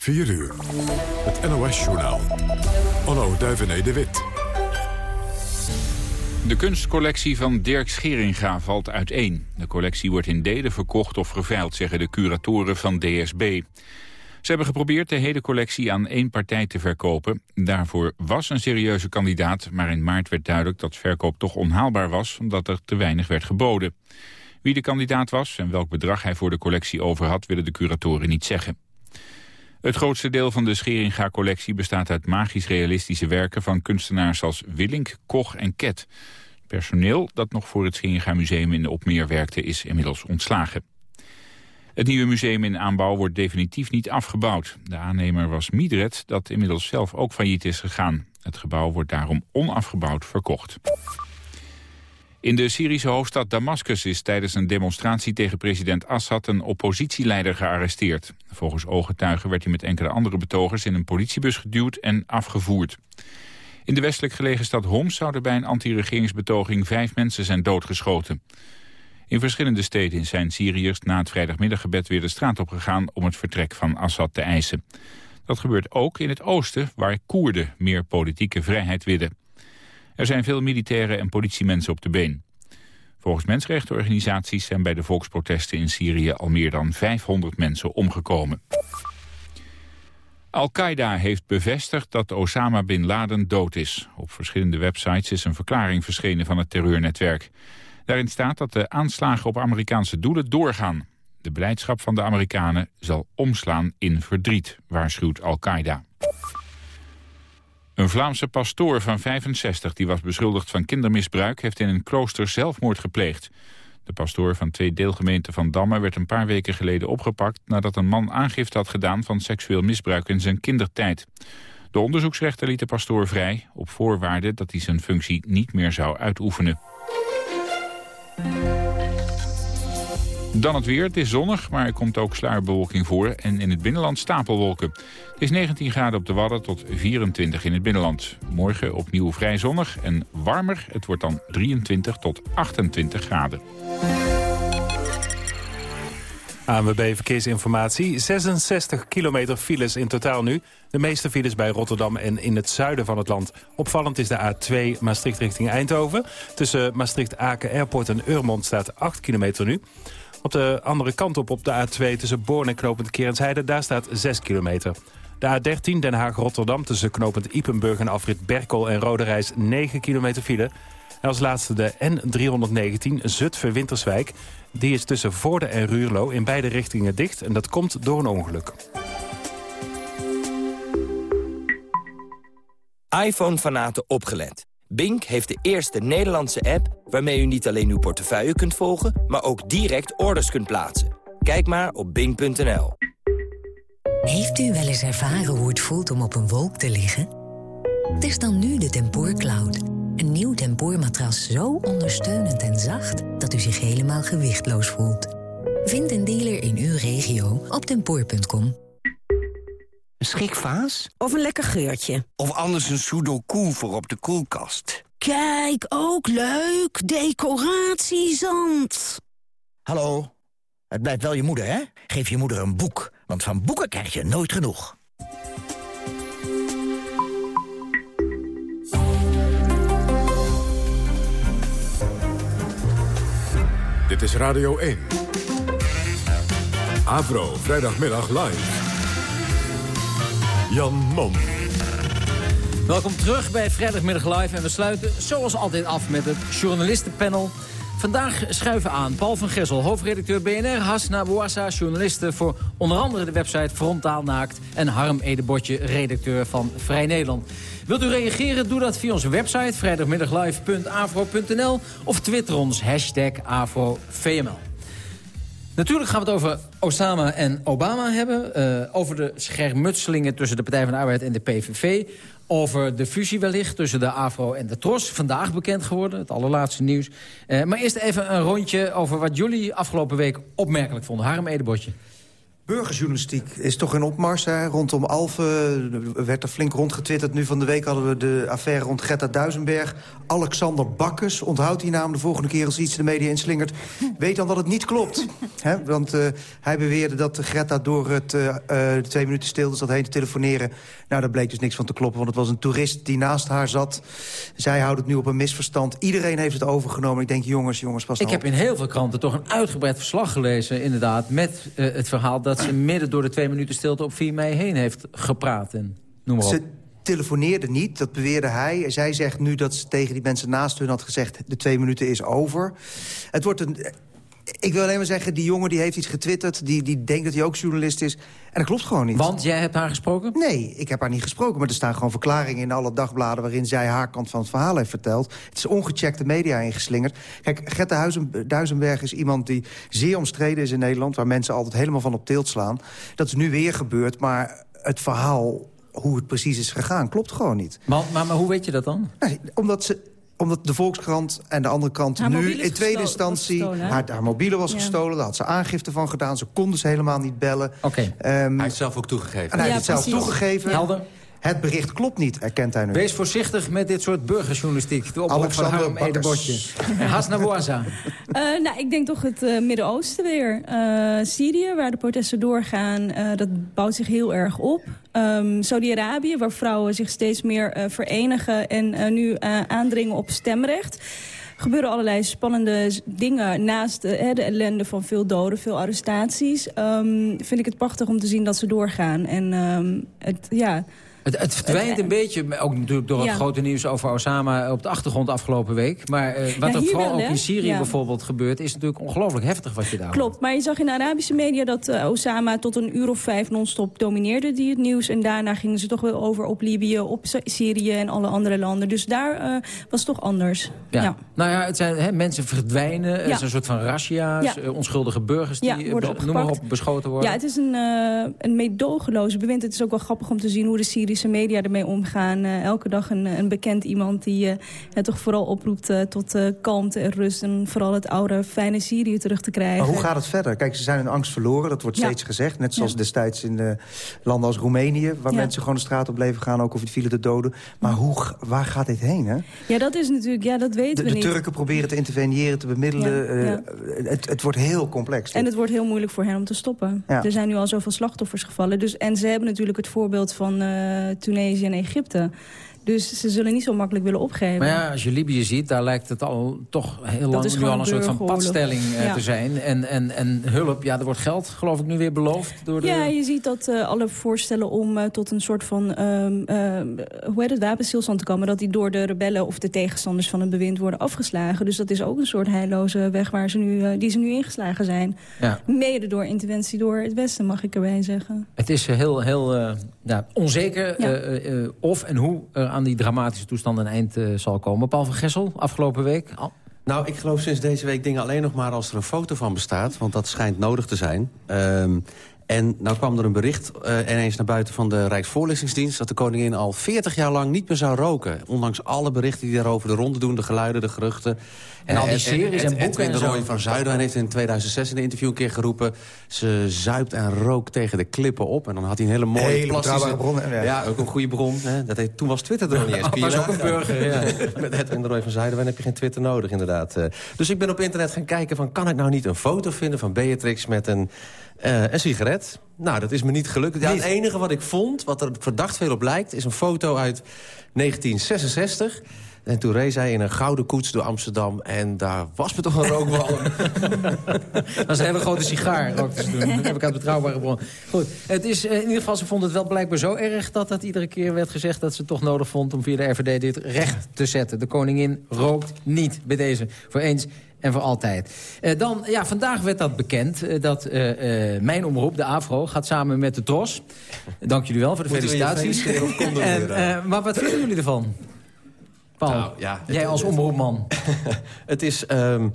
4 uur. Het NOS-journaal. Onno Duivené de Wit. De kunstcollectie van Dirk Scheringa valt uiteen. De collectie wordt in delen verkocht of geveild, zeggen de curatoren van DSB. Ze hebben geprobeerd de hele collectie aan één partij te verkopen. Daarvoor was een serieuze kandidaat, maar in maart werd duidelijk dat verkoop toch onhaalbaar was, omdat er te weinig werd geboden. Wie de kandidaat was en welk bedrag hij voor de collectie over had, willen de curatoren niet zeggen. Het grootste deel van de Scheringa-collectie bestaat uit magisch-realistische werken van kunstenaars als Willink, Koch en Ket. Personeel dat nog voor het Scheringa-museum in de Opmeer werkte is inmiddels ontslagen. Het nieuwe museum in aanbouw wordt definitief niet afgebouwd. De aannemer was Midred, dat inmiddels zelf ook failliet is gegaan. Het gebouw wordt daarom onafgebouwd verkocht. In de Syrische hoofdstad Damascus is tijdens een demonstratie tegen president Assad een oppositieleider gearresteerd. Volgens ooggetuigen werd hij met enkele andere betogers in een politiebus geduwd en afgevoerd. In de westelijk gelegen stad Homs zouden bij een anti-regeringsbetoging vijf mensen zijn doodgeschoten. In verschillende steden zijn Syriërs na het vrijdagmiddaggebed weer de straat opgegaan om het vertrek van Assad te eisen. Dat gebeurt ook in het oosten, waar Koerden meer politieke vrijheid willen. Er zijn veel militairen en politiemensen op de been. Volgens mensenrechtenorganisaties zijn bij de volksprotesten in Syrië al meer dan 500 mensen omgekomen. Al-Qaeda heeft bevestigd dat Osama Bin Laden dood is. Op verschillende websites is een verklaring verschenen van het terreurnetwerk. Daarin staat dat de aanslagen op Amerikaanse doelen doorgaan. De beleidschap van de Amerikanen zal omslaan in verdriet, waarschuwt Al-Qaeda. Een Vlaamse pastoor van 65 die was beschuldigd van kindermisbruik... heeft in een klooster zelfmoord gepleegd. De pastoor van twee deelgemeenten van Damme werd een paar weken geleden opgepakt... nadat een man aangifte had gedaan van seksueel misbruik in zijn kindertijd. De onderzoeksrechter liet de pastoor vrij... op voorwaarde dat hij zijn functie niet meer zou uitoefenen. Dan het weer. Het is zonnig, maar er komt ook sluierbewolking voor. En in het binnenland stapelwolken. Het is 19 graden op de Wadden tot 24 in het binnenland. Morgen opnieuw vrij zonnig en warmer. Het wordt dan 23 tot 28 graden. ANWB Verkeersinformatie. 66 kilometer files in totaal nu. De meeste files bij Rotterdam en in het zuiden van het land. Opvallend is de A2 Maastricht richting Eindhoven. Tussen Maastricht-Aken Airport en Urmond staat 8 kilometer nu. Op de andere kant op, op de A2 tussen Born en Knopend Kerensheide... daar staat 6 kilometer. De A13 Den Haag-Rotterdam tussen Knopend Ipenburg en afrit Berkel en Roderijs 9 kilometer file. En als laatste de N319 Zutphen-Winterswijk. Die is tussen Voorde en Ruurlo in beide richtingen dicht en dat komt door een ongeluk. iPhone-fanaten opgelet. Bink heeft de eerste Nederlandse app waarmee u niet alleen uw portefeuille kunt volgen, maar ook direct orders kunt plaatsen. Kijk maar op bink.nl. Heeft u wel eens ervaren hoe het voelt om op een wolk te liggen? Test dan nu de Tempoor Cloud. Een nieuw tempoormatras zo ondersteunend en zacht dat u zich helemaal gewichtloos voelt. Vind een dealer in uw regio op tempoor.com. Een schikvaas? Of een lekker geurtje. Of anders een sudoku voor op de koelkast. Kijk, ook leuk. Decoratiezand. Hallo, het blijft wel je moeder, hè? Geef je moeder een boek, want van boeken krijg je nooit genoeg. Dit is Radio 1. Avro, vrijdagmiddag live. Jan Mom. Welkom terug bij Vrijdagmiddag Live. En we sluiten zoals altijd af met het journalistenpanel. Vandaag schuiven aan Paul van Gessel, hoofdredacteur BNR... Hasna Bouassa, journaliste voor onder andere de website Frontaal Naakt... en Harm Edebotje, redacteur van Vrij Nederland. Wilt u reageren? Doe dat via onze website vrijdagmiddaglive.avro.nl... of twitter ons hashtag AVROVML. Natuurlijk gaan we het over Osama en Obama hebben. Uh, over de schermutselingen tussen de Partij van de Arbeid en de PVV. Over de fusie wellicht tussen de AVRO en de TROS. Vandaag bekend geworden, het allerlaatste nieuws. Uh, maar eerst even een rondje over wat jullie afgelopen week opmerkelijk vonden. Harm Edebotje. Burgerjournalistiek is toch in opmars. Hè? Rondom Alphen werd er flink rondgetwitterd. Nu van de week hadden we de affaire rond Greta Duisenberg. Alexander Bakkes, onthoudt die naam de volgende keer... als iets de media inslingert. Weet dan dat het niet klopt. Hè? Want uh, hij beweerde dat Greta door het uh, de twee minuten stil zat heen te telefoneren. Nou, daar bleek dus niks van te kloppen. Want het was een toerist die naast haar zat. Zij houdt het nu op een misverstand. Iedereen heeft het overgenomen. Ik denk, jongens, jongens, pas Ik heb in heel veel kranten toch een uitgebreid verslag gelezen... inderdaad, met uh, het verhaal dat ze midden door de twee minuten stilte op 4 mei heen heeft gepraat. En noem maar op. Ze telefoneerde niet, dat beweerde hij. Zij zegt nu dat ze tegen die mensen naast hun had gezegd... de twee minuten is over. Het wordt een... Ik wil alleen maar zeggen, die jongen die heeft iets getwitterd... Die, die denkt dat hij ook journalist is. En dat klopt gewoon niet. Want jij hebt haar gesproken? Nee, ik heb haar niet gesproken. Maar er staan gewoon verklaringen in alle dagbladen... waarin zij haar kant van het verhaal heeft verteld. Het is ongecheckte media ingeslingerd. Kijk, Gette Duisenberg is iemand die zeer omstreden is in Nederland... waar mensen altijd helemaal van op teelt slaan. Dat is nu weer gebeurd, maar het verhaal hoe het precies is gegaan, klopt gewoon niet. Maar, maar, maar hoe weet je dat dan? Omdat ze omdat de Volkskrant en de andere krant Haar nu in tweede instantie... haar, haar mobiele was Ja. gestolen, daar had ze aangifte van gedaan. Ze konden ze helemaal niet bellen. Oké. Ehm, Hij heeft zelf ook toegegeven. en hij Ja, heeft het zelf toegegeven. Helder. Het bericht klopt niet, erkent hij nu. Wees voorzichtig met dit soort burgerjournalistiek. De oproep van Alexander Harm Bakkers. Edebotje. En Hasna Bouaza. Eh, nou, ik denk toch het eh, Midden-Oosten weer. Eh, Syrië, waar de protesten doorgaan, eh, dat bouwt zich heel erg op. Ehm, Saudi-Arabië, waar vrouwen zich steeds meer eh, verenigen... en eh, nu eh, aandringen op stemrecht gebeuren allerlei spannende dingen naast hè, de ellende van veel doden, veel arrestaties. Ehm, vind ik het prachtig om te zien dat ze doorgaan. En ehm, het, ja, Het, het verdwijnt een beetje, ook natuurlijk door het grote nieuws over Osama op de achtergrond afgelopen week. Maar eh, wat Ja, er vooral wel, ook in Syrië Ja. bijvoorbeeld gebeurt, is natuurlijk ongelooflijk heftig wat je daar hoort. Klopt, maar je zag in de Arabische media dat eh, Osama tot een uur of vijf non-stop domineerde die het nieuws. En daarna gingen ze toch wel over op Libië, op Sy- Syrië en alle andere landen. Dus daar eh, was het toch anders. Ja. Nou ja, het zijn hè, mensen verdwijnen, het is een soort van razzia's, onschuldige burgers die noem maar op beschoten worden. Ja, het is een, een meedogenloze bewind. Het is ook wel grappig om te zien hoe de Syrische media ermee omgaan. Eh, elke dag een, een bekend iemand die eh, het toch vooral oproept eh, tot kalmte en rust. En vooral het oude, fijne Syrië terug te krijgen. Maar hoe gaat het verder? Kijk, ze zijn hun angst verloren, dat wordt Ja. steeds gezegd. Net zoals Ja. destijds in de landen als Roemenië... waar Ja. mensen gewoon de straat op bleven gaan, ook of het vielen de doden. Maar hoe, waar gaat dit heen, hè? Ja, dat is natuurlijk, ja, dat weten De, we de niet. Turken proberen te interveneren, te bemiddelen. Het, het wordt heel complex. En het wordt heel moeilijk voor hen om te stoppen. Ja. Er zijn nu al zoveel slachtoffers gevallen. Dus, en ze hebben natuurlijk het voorbeeld van Tunesië en Egypte. Dus ze zullen niet zo makkelijk willen opgeven. Maar ja, als je Libië ziet, daar lijkt het al toch heel lang is nu al een soort van padstelling eh, Ja. te zijn. En, en, en hulp, ja, er wordt geld geloof ik nu weer beloofd door de... Ja, je ziet dat eh, alle voorstellen om eh, tot een soort van ehm, ehm, hoe heet het, wapenstilstand te komen... dat die door de rebellen of de tegenstanders van het bewind worden afgeslagen. Dus dat is ook een soort heilloze weg waar ze nu, die ze nu ingeslagen zijn. Ja. Mede door interventie door het Westen, mag ik erbij zeggen. Het is heel, heel ja, onzeker Ja. eh, eh, eh, of en hoe er aan die dramatische toestand een eind zal komen. Paul van Gessel, afgelopen week. Al- Nou, ik geloof sinds deze week dingen alleen nog maar als er een foto van bestaat. Want dat schijnt nodig te zijn. Ehm, en nou kwam er een bericht eh, ineens naar buiten van de Rijksvoorlichtingsdienst... dat de koningin al 40 jaar lang niet meer zou roken. Ondanks alle berichten die daarover de ronde doen, de geluiden, de geruchten. En al die series en boeken Edwin en de Roy van Zuidwijn heeft in 2006 in een interview een keer geroepen... ze zuipt en rookt tegen de klippen op. En dan had hij een hele mooie Hele plastische... bron, ja. Ja, ook een goede bron. Hè. Dat heet, toen was Twitter er nog niet eens. Oh, ook een burger, ja. Met Edwin de Roy van Zuiderwijn heb je geen Twitter nodig, inderdaad. Eh, Dus ik ben op internet gaan kijken van... kan ik nou niet een foto vinden van Beatrix met een, eh, een sigaret? Nou, dat is me niet gelukt. Ja, het enige wat ik vond, wat er verdacht veel op lijkt... is een foto uit 1966... En toen reed zij in een gouden koets door Amsterdam. En daar was me toch een rookbal. Dat is een hele grote sigaar. Dat heb ik uit betrouwbare bron. Goed, het is, eh, in ieder geval, ze vond het wel blijkbaar zo erg... dat dat iedere keer werd gezegd dat ze het toch nodig vond... om via de RVD dit recht te zetten. De koningin rookt niet bij deze. Voor eens en voor altijd. Eh, dan, ja, vandaag werd dat bekend. eh, dat mijn omroep, de AVRO, gaat samen met de TROS. Dank jullie wel voor de Moeten felicitaties. En, maar wat vinden jullie ervan? Paul, Nou, ja, jij als omroepman. het is, ehm,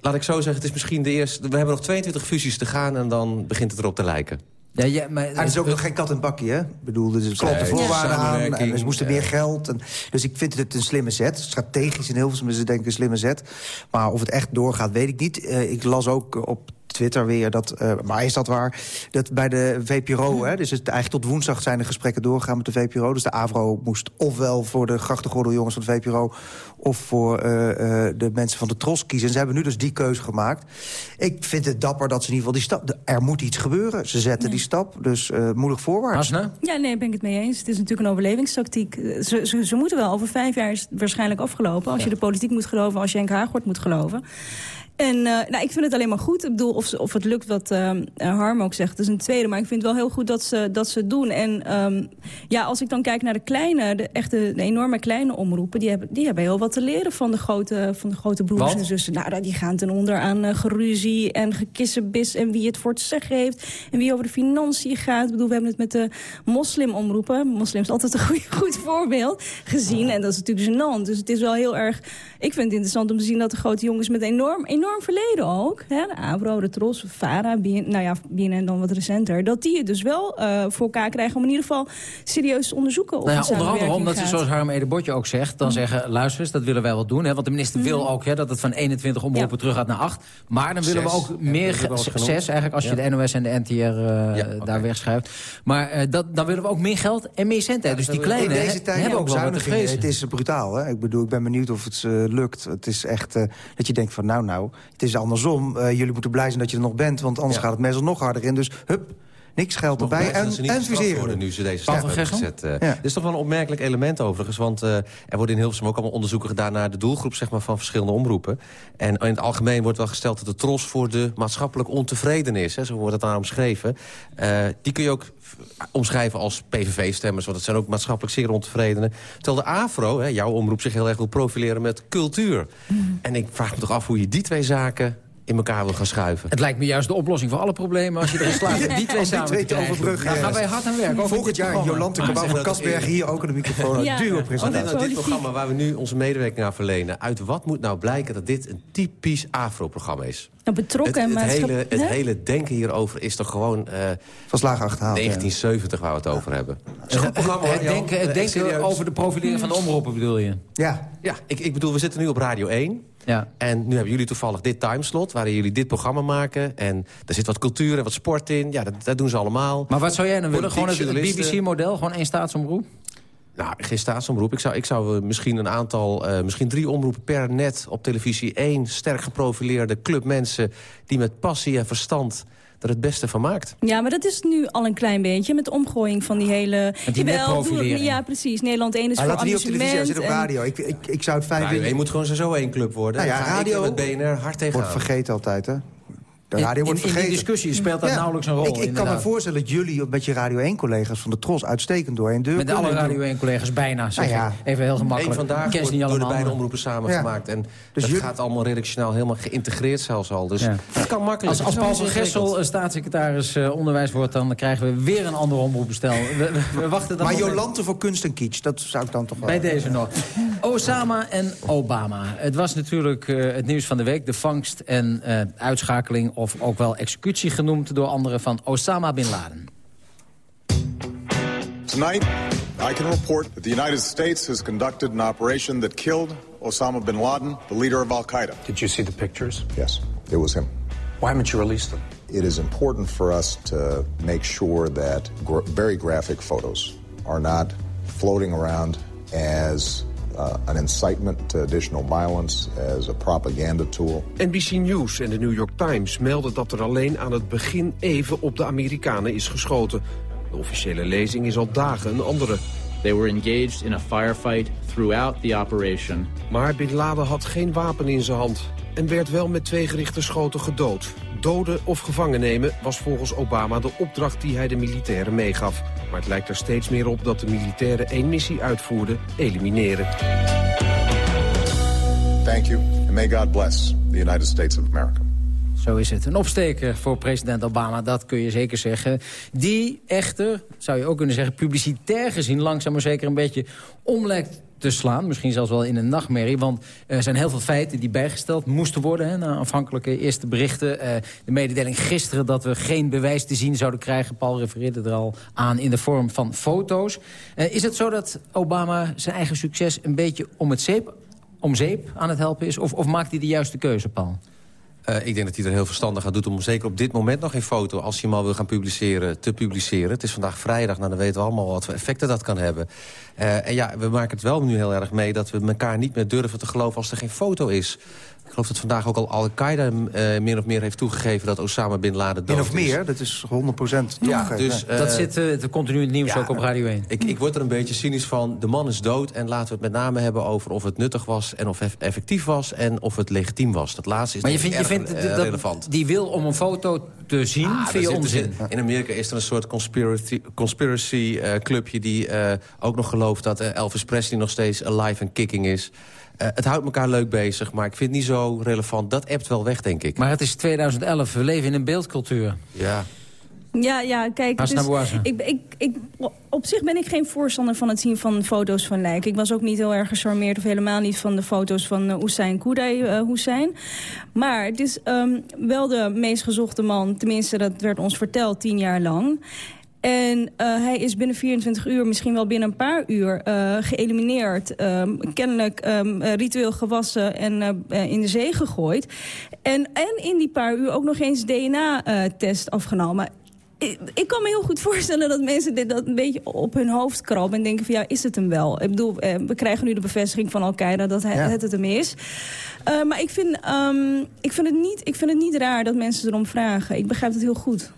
laat ik zo zeggen, het is misschien de eerste... We hebben nog 22 fusies te gaan en dan begint het erop te lijken. Ja, ja, maar, En het is ook nog geen kat en bakje, hè? Ik bedoel, er klopte Nee, voorwaarden aan en ze moesten ja. meer geld. En, dus ik vind het een slimme zet. Strategisch in Hilversum is het denk ik een slimme zet. Maar of het echt doorgaat, weet ik niet. Eh, ik las ook op Twitter weer, dat, uh, maar is dat waar? Dat bij de VPRO, hè, dus het, eigenlijk tot woensdag zijn de gesprekken doorgegaan met de VPRO. Dus de AVRO moest ofwel voor de grachtengordeljongens van de VPRO... of voor uh, uh, de mensen van de Tros kiezen. En ze hebben nu dus die keuze gemaakt. Ik vind het dapper dat ze in ieder geval die stap... Er moet iets gebeuren. Ze zetten nee. die stap, dus moedig voorwaarts. Ja, nee, ben ik het mee eens. Het is natuurlijk een overlevingstactiek. Ze, ze, ze moeten wel, over vijf jaar is het waarschijnlijk afgelopen. Als ja. je de politiek moet geloven, als je Henk Haagwoord moet geloven. En uh, nou, ik vind het alleen maar goed. Ik bedoel, of, ze, of het lukt wat uh, Harm ook zegt, dat is een tweede. Maar ik vind het wel heel goed dat ze, dat ze het doen. En um, ja, als ik dan kijk naar de kleine, de echte de enorme kleine omroepen... die hebben, die hebben heel wat te leren van de grote, van de grote broers wat? en zussen. Nou, die gaan ten onder aan uh, geruzie en gekissenbis... en wie het voor te zeggen heeft en wie over de financiën gaat. Ik bedoel, we hebben het met de moslimomroepen. Moslim is altijd een goed, goed voorbeeld gezien. En dat is natuurlijk gênant. Dus het is wel heel erg... Ik vind het interessant om te zien dat de grote jongens met enorm... enorm enorm verleden ook. Hè? De Avro, de Tros, Vara, BN, nou ja, BNN dan wat recenter. Dat die het dus wel uh, voor elkaar krijgen om in ieder geval serieus te onderzoeken. Of nou ja, onder andere omdat gaat. ze, zoals Harm Edebotje ook zegt... dan mm. zeggen, luister eens, dat willen wij wel doen. Hè? Want de minister mm. wil ook hè, dat het van 21 omroepen ja. terug gaat naar 8. Maar dan willen zes. we ook meer... Zes eigenlijk, als ja. je de NOS en de NTR uh, ja, okay. daar wegschuift. Maar uh, dat, dan willen we ook meer geld en meer centen. dus die kleine in deze tijd hebben ook wel wat Het is brutaal. Hè? Ik bedoel, ik ben benieuwd of het uh, lukt. Het is echt dat je denkt van nou, nou, het is andersom. Uh, jullie moeten blij zijn dat je er nog bent, want anders ja. gaat het meestal nog harder in. Dus hup, niks geld erbij en, en worden nu ze deze stap hebben gezet. Uh, ja. Dit is toch wel een opmerkelijk element overigens. Want uh, er worden in Hilversum ook allemaal onderzoeken gedaan... naar de doelgroep zeg maar, van verschillende omroepen. En in het algemeen wordt wel gesteld dat de tros voor de maatschappelijk ontevreden is. Hè, zo wordt het daar omschreven. Uh, die kun je ook omschrijven als PVV-stemmers... want het zijn ook maatschappelijk zeer ontevredenen. Terwijl de AFRO, hè, jouw omroep, zich heel erg wil profileren met cultuur. Mm. En ik vraag me toch af hoe je die twee zaken in elkaar wil gaan schuiven. Het lijkt me juist de oplossing voor alle problemen... als je erin slaagt die twee samen twee te overbruggen. Dan gaan wij hard aan werk. Volgend jaar Jolante Cabau van Kasberg hier ook in de microfoon. ja. duo presentatie. Dit programma waar we nu onze medewerking aan verlenen... uit wat moet nou blijken dat dit een typisch Afro-programma is? betrokken het, het, hele, het hele denken hierover is toch gewoon... Uh, Van slagen achterhaald. 1970 waar we het over hebben. Het, het, denken, het denken over de profilering van de omroepen bedoel je? Ja, ja ik, ik bedoel, we zitten nu op Radio 1... Ja. En nu hebben jullie toevallig dit timeslot... waarin jullie dit programma maken. En er zit wat cultuur en wat sport in. Ja, dat, dat doen ze allemaal. Maar wat zou jij dan willen? Gewoon het BBC-model? Gewoon één staatsomroep? Nou, geen staatsomroep. Ik zou, ik zou misschien een aantal, uh, misschien drie omroepen per net op televisie. Eén sterk geprofileerde club mensen die met passie en verstand er het beste van maakt. Ja, maar dat is nu al een klein beetje met de omgooiing van die hele... Die Jawel, ja, precies. Nederland 1 is maar voor laten niet op televisie, zit op radio. Ik, ik, ik zou het fijn nou, vinden... Je moet gewoon zo één club worden. Nou ja, radio met BNR hard tegen Wordt vergeten altijd, hè? De radio wordt in, die discussie speelt dat ja. nauwelijks een rol. Ik, ik kan me voorstellen dat jullie met je Radio 1-collega's van de Tros uitstekend door een deur Met alle Radio 1-collega's bijna, zeg nou ja. Even heel gemakkelijk. Eén vandaag wordt niet door de beide omroepen samengemaakt. Ja. En dus het gaat allemaal redactioneel helemaal geïntegreerd zelfs al. Dus ja. dat kan makkelijk. Als, als Paul van Gessel staatssecretaris uh, onderwijs wordt... dan krijgen we weer een andere omroepbestel. We, we, we wachten dan maar Jolante voor kunst en kitsch, dat zou ik dan toch wel... Bij deze nog. Osama en Obama. Het was natuurlijk uh, het nieuws van de week. De vangst en uh, uitschakeling of ook wel executie genoemd door anderen van Osama Bin Laden. Tonight, I can report that the United States has conducted an operation that killed Osama bin Laden, the leader of Al-Qaeda. Did you see the pictures? Yes, it was him. Why haven't you released them? It is important for us to make sure that gra very graphic photos are not floating around as uh, an incitement to additional violence as a propaganda tool. NBC News en de New York Times melden dat er alleen aan het begin even op de Amerikanen is geschoten. De officiële lezing is al dagen een andere. They were engaged in a firefight throughout the operation. Maar Bin Laden had geen wapen in zijn hand en werd wel met twee gerichte schoten gedood. Doden of gevangen nemen was volgens Obama de opdracht die hij de militairen meegaf. Maar het lijkt er steeds meer op dat de militairen één missie uitvoerden, elimineren. Thank you and may God bless the United States of America. Zo is het. Een opsteker voor president Obama, dat kun je zeker zeggen. Die echter, zou je ook kunnen zeggen, publicitair gezien... langzaam maar zeker een beetje omlekt te slaan. Misschien zelfs wel in een nachtmerrie. Want er zijn heel veel feiten die bijgesteld moesten worden... Hè, na aanvankelijke eerste berichten. Uh, de mededeling gisteren dat we geen bewijs te zien zouden krijgen. Paul refereerde er al aan in de vorm van foto's. Uh, is het zo dat Obama zijn eigen succes een beetje om, het zeep aan het helpen is? Of, of maakt hij de juiste keuze, Paul? Uh, ik denk dat hij er heel verstandig aan doet om zeker op dit moment nog geen foto... als hij hem al wil gaan publiceren, te publiceren. Het is vandaag vrijdag, nou dan weten we allemaal wat voor effecten dat kan hebben. Uh, en ja, we maken het wel nu heel erg mee dat we elkaar niet meer durven te geloven... als er geen foto is. Ik geloof dat vandaag ook al Al-Qaeda uh, min of meer heeft toegegeven... dat Osama Bin Laden dood Min of meer, dat is 100 procent ja, dus, uh, Dat zit uh, continu in het nieuws ja, ook op Radio 1. Ik, ik word er een beetje cynisch van. De man is dood en laten we het met name hebben over of het nuttig was... en of het effectief was en of het legitiem was. Dat laatste is maar je, vindt, je vindt erg, dat relevant. Die wil om een foto te zien, ah, vind je onzin? In Amerika is er een soort conspiracy, conspiracy clubje... die ook nog gelooft dat Elvis Presley nog steeds alive en kicking is... Uh, het houdt elkaar leuk bezig, maar ik vind het niet zo relevant. Dat appt wel weg, denk ik. Maar het is 2011, we leven in een beeldcultuur. Ja. Ja, ja, kijk, dus ik, ik, ik, op zich ben ik geen voorstander van het zien van foto's van lijken. Ik was ook niet heel erg gecharmeerd of helemaal niet van de foto's van uh, Hussein Koudai uh, Hussein. Maar het is um, wel de meest gezochte man, tenminste dat werd ons verteld tien jaar lang. En uh, hij is binnen 24 uur, misschien wel binnen een paar uur, uh, geëlimineerd. Um, kennelijk um, ritueel gewassen en uh, in de zee gegooid. En, en in die paar uur ook nog eens DNA-test afgenomen. Ik, ik, kan me heel goed voorstellen dat mensen dit dat een beetje op hun hoofd krabben... en denken van ja, is het hem wel? Ik bedoel, we krijgen nu de bevestiging van Al-Qaeda dat het, ja. het het hem is. Maar ik vind, um, ik, vind het niet, ik vind het niet raar dat mensen erom vragen. Ik begrijp het heel goed.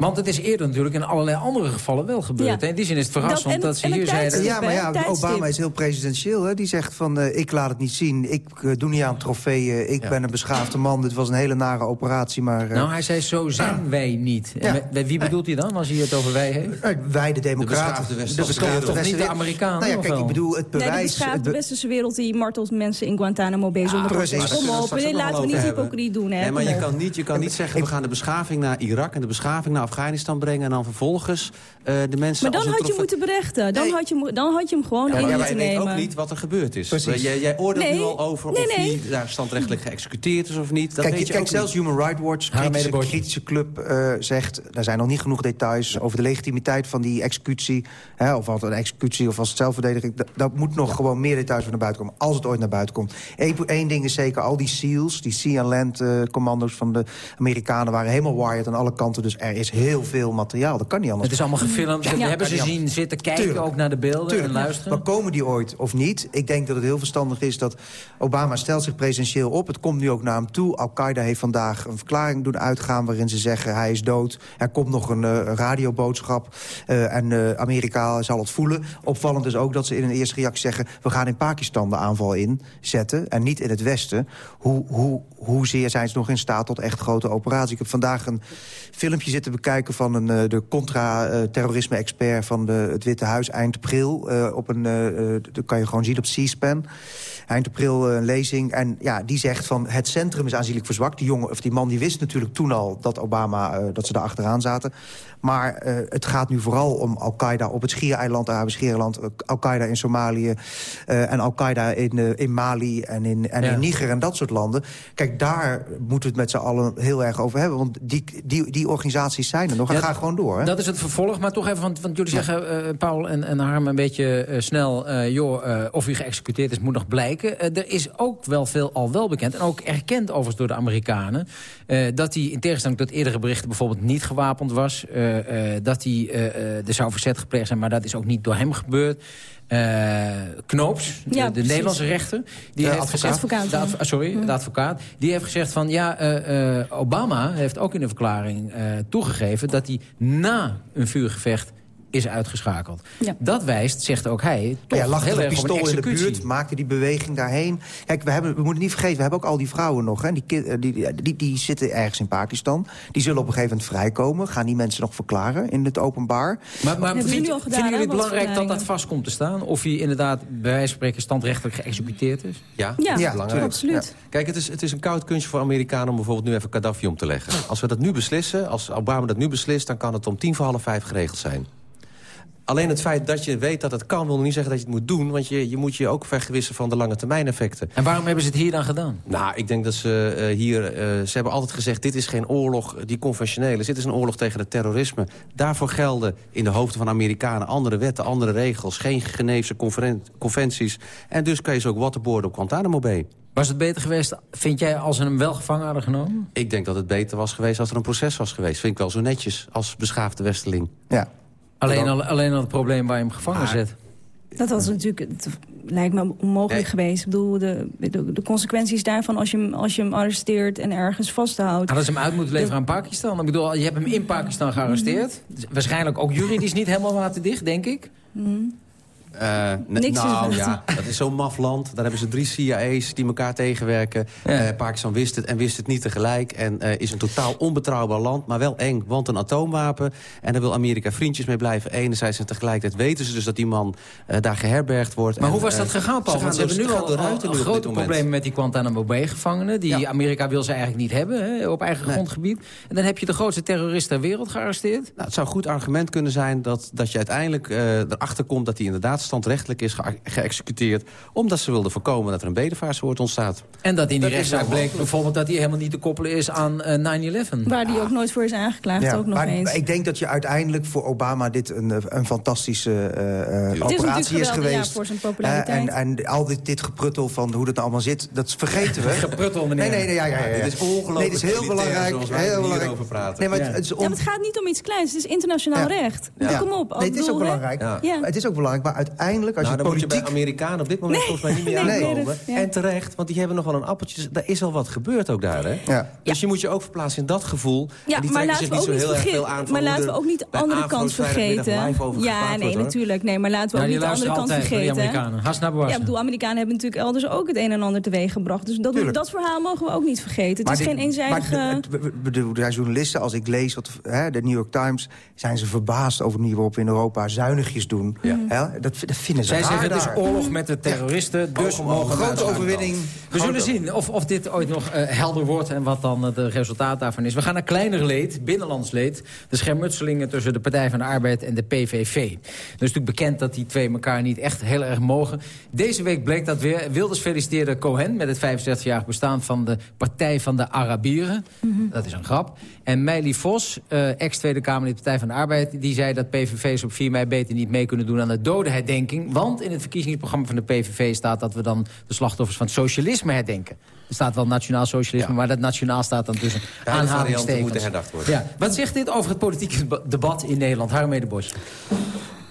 Want het is eerder natuurlijk in allerlei andere gevallen wel gebeurd. Ja. In die zin is het verrassend dat, ze hier zeiden... Ja, maar ja, Obama is heel presidentieel. Hè? Die zegt van, uh, ik laat het niet zien. Ik uh, doe niet aan trofeeën. Ik ja. ben een beschaafde man. Dit was een hele nare operatie, maar... Uh, nou, hij zei, zo zijn wij niet. Ja. Wie bedoelt hij dan, als hij het over wij heeft? wij, de democraten. De beschaafde westerse toch niet de Amerikanen? Nou ja, kijk, ik bedoel, het bewijs... Nee, de beschaafde westerse wereld die martelt mensen in Guantanamo Bay zonder. Kom op, laten we niet hypocriet doen. Nee, maar je kan niet zeggen, we gaan de beschaving naar Irak... en de beschaving naar Afghanistan brengen en dan vervolgens uh, de mensen... Maar dan had je moeten berechten. Dan, nee. had je, dan had je hem gewoon ja, in moeten nemen. Maar weet ook niet wat er gebeurd is. Precies. Jij, jij oordeelt nee. nu al over nee, of hij daar standrechtelijk geëxecuteerd is of niet. Dat kijk, weet je kijk zelfs Human Rights Watch, kritische, kritische club, uh, zegt... er zijn nog niet genoeg details over de legitimiteit van die executie. Hè, of wat een executie of als het zelfverdediging. Dat, dat moet nog ja. gewoon meer details naar buiten komen. Als het ooit naar buiten komt. Eén ding is zeker, al die SEALs, die Sea and Land uh, commando's van de Amerikanen... waren helemaal wired aan alle kanten. Dus er is heel veel materiaal. Dat kan niet anders. Het is allemaal gefilmd. Ja. We hebben ze zien zitten kijken Tuurlijk. ook naar de beelden Tuurlijk. en luisteren. Maar komen die ooit of niet? Ik denk dat het heel verstandig is dat Obama stelt zich presidentieel op. Het komt nu ook naar hem toe. Al-Qaeda heeft vandaag een verklaring doen uitgaan... waarin ze zeggen hij is dood. Er komt nog een uh, radioboodschap. Uh, en uh, Amerika zal het voelen. Opvallend is ook dat ze in een eerste reactie zeggen... we gaan in Pakistan de aanval inzetten en niet in het Westen. Hoe, hoe, hoezeer zijn ze nog in staat tot echt grote operaties? Ik heb vandaag een filmpje zitten bekijken van een uh, de contra-terrorisme-expert van de, het Witte Huis eind april. Uh, op een, uh, dat kan je gewoon zien op C-SPAN. Eind april een lezing. En ja, die zegt van het centrum is aanzienlijk verzwakt. Die, jongen, of die man die wist natuurlijk toen al dat Obama, dat ze daar achteraan zaten. Maar het gaat nu vooral om Al-Qaeda op het Schiereiland, Arabisch Schiereiland... Al-Qaeda in Somalië en Al-Qaeda in, in Mali en, in, en ja. in Niger en dat soort landen. Kijk, daar moeten we het met z'n allen heel erg over hebben. Want die, die, die organisaties zijn er nog en ja, gaan gewoon door. Hè? Dat is het vervolg, maar toch even, want, want jullie ja. zeggen... Paul en, en Harm een beetje snel... joh, of hij geëxecuteerd is, moet nog blijken. er is ook wel veel al wel bekend, en ook erkend overigens door de Amerikanen... dat hij in tegenstelling tot eerdere berichten bijvoorbeeld niet gewapend was... Dat hij er zou verzet gepleegd zijn, maar dat is ook niet door hem gebeurd. Uh, Knoops, ja, de, de Nederlandse rechter, die de heeft advocaat. gezegd, de adv sorry, de advocaat, die heeft gezegd van ja, uh, uh, Obama heeft ook in de verklaring toegegeven dat hij na een vuurgevecht is uitgeschakeld. Ja. Dat wijst, zegt ook hij, toch ja, lag heel erg pistool in de buurt, maakte die beweging daarheen. Kijk, we, hebben, we moeten niet vergeten, we hebben ook al die vrouwen nog. Hè, die, die, die, die zitten ergens in Pakistan. Die zullen op een gegeven moment vrijkomen. Gaan die mensen nog verklaren in het openbaar? Maar, maar vind, vinden jullie het belangrijk dat dat vast komt te staan? Of hij inderdaad, bij wijze van spreken, standrechtelijk geëxecuteerd is? Ja, ja, ja belangrijk. absoluut. Ja. Kijk, het is, het is een koud kunstje voor Amerikanen om bijvoorbeeld nu even Gaddafi om te leggen. Als we dat nu beslissen, als Obama dat nu beslist... dan kan het om tien voor half vijf geregeld zijn Alleen het feit dat je weet dat het kan... wil niet zeggen dat je het moet doen. Want je, je moet je ook vergewissen van de lange termijn effecten. En waarom hebben ze het hier dan gedaan? Nou, ik denk dat ze uh, hier... Uh, ze hebben altijd gezegd, dit is geen oorlog die conventioneel is. Dit is een oorlog tegen het terrorisme. Daarvoor gelden in de hoofden van Amerikanen andere wetten, andere regels. Geen Geneefse conventies. En dus kan je ze ook waterboorden op Guantanamo Bay. Was het beter geweest, vind jij, als ze hem wel gevangen hadden genomen? Ik denk dat het beter was geweest als er een proces was geweest. Vind ik wel zo netjes als beschaafde westerling. Ja. Alleen, al, alleen al het probleem waar je hem gevangen zet. Dat was natuurlijk, het lijkt me onmogelijk geweest. Ik bedoel, de, de, de, consequenties daarvan als je, hem, als je hem arresteert en ergens vasthoudt. Hadden ze hem uit moeten leveren aan Pakistan? Ik bedoel, je hebt hem in Pakistan gearresteerd. Mhm. Waarschijnlijk ook juridisch niet helemaal waterdicht, denk ik. Mm. Uh, nou ja, dat is zo'n maf land. Daar hebben ze drie CIA's die elkaar tegenwerken. Ja. Uh, Pakistan wist het en wist het niet tegelijk. En uh, is een totaal onbetrouwbaar land, maar wel eng. Want een atoomwapen. En daar wil Amerika vriendjes mee blijven. Enerzijds en tegelijkertijd weten ze dus dat die man daar geherbergd wordt. Maar en, hoe was dat gegaan, Paul? Ze Want ze hebben nu al, al, al grote problemen met die Guantanamo Bay-gevangenen. Die ja. Amerika wil ze eigenlijk niet hebben hè, op eigen nee. grondgebied. En dan heb je de grootste terrorist ter wereld gearresteerd. Nou, het zou een goed argument kunnen zijn dat, dat je uiteindelijk erachter komt... dat hij inderdaad standrechtelijk is ge geëxecuteerd... omdat ze wilden voorkomen dat er een bedevaartsoord ontstaat. En dat in die rechtszaak bleek bijvoorbeeld dat hij helemaal niet te koppelen is aan uh, 9-11. Waar die ook nooit voor is aangeklaagd, ja, ook nog maar, eens. Ik denk dat je uiteindelijk voor Obama dit een, een fantastische uh, operatie is, is geweest. Ja, voor zijn populariteit. Uh, en, en al dit, dit gepruttel van hoe dat nou allemaal zit, dat vergeten we. gepruttel, meneer. Nee, nee, nee, ja, ja, ja. Dit is ongelooflijk nee, dit is heel belangrijk. Heel belangrijk. Over praten. Nee, maar het, het, is on... ja, maar het gaat niet om iets kleins, het is internationaal recht. Kom op. Nee, het is ook belangrijk. Het is ook belangrijk, maar uiteindelijk als je nou, politiek... moet je bij Amerikanen op dit moment nee, volgens mij niet meer nee, aankomen. Nee, en terecht, want die hebben nog wel een appeltje. Daar is al wat gebeurd ook daar, hè? Ja. Dus je moet je ook verplaatsen in dat gevoel. Ja, die maar laten we niet ook zo heel niet erg veel aan Maar laten we ook niet de andere kant vergeten. Ja, nee, natuurlijk. Nee, maar laten we ook niet de andere kant vergeten. Ja, ik bedoel, Amerikanen hebben natuurlijk elders ook het een en ander teweeg gebracht. Dus dat, dat verhaal mogen we ook niet vergeten. Het is geen eenzijdige... Maar journalisten, als ik lees wat de New York Times... zijn ze verbaasd over de manier waarop we in Europa zuinigjes doen. Dat, dat vinden ze Zij zeggen het is oorlog met de terroristen, dus mogen we grote overwinning. We zullen zien of, of dit ooit nog uh, helder wordt en wat dan het uh, resultaat daarvan is. We gaan naar kleiner leed, binnenlands leed. De schermutselingen tussen de Partij van de Arbeid en de PVV. Het is natuurlijk bekend dat die twee elkaar niet echt heel erg mogen. Deze week bleek dat weer. Wilders feliciteerde Cohen met het 65-jarig bestaan van de Partij van de Arabieren. Mm -hmm. Dat is een grap. En Meili Vos, uh, ex-Tweede Kamerlid Partij van de Arbeid... die zei dat PVV's op 4 mei beter niet mee kunnen doen aan de Want in het verkiezingsprogramma van de PVV staat dat we dan de slachtoffers van het socialisme herdenken. Er staat wel nationaal socialisme, ja. maar dat nationaal staat dan tussen ja, aanhalingstekens. moeten herdacht worden. Ja. Wat zegt dit over het politieke debat in Nederland? Harmede Bos.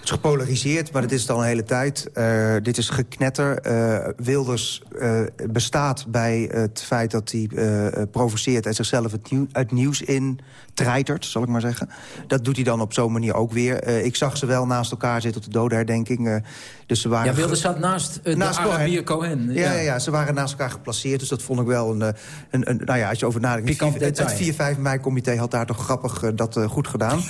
Is gepolariseerd, maar het is het al een hele tijd. Uh, dit is geknetter. Uh, Wilders uh, bestaat bij het feit dat hij provoceert... en zichzelf het, nieuw, het nieuws in treitert, zal ik maar zeggen. Dat doet hij dan op zo'n manier ook weer. ik zag ze wel naast elkaar zitten op de dodenherdenking. dus ze waren ja, Wilders zat naast, de naast Arabier Cohen. Cohen. Ja. Ja, ja, ze waren naast elkaar geplaceerd. Dus dat vond ik wel een... een, een nou ja, als je over nadenkt... Het, het 4-5 mei-comité had daar toch grappig dat goed gedaan.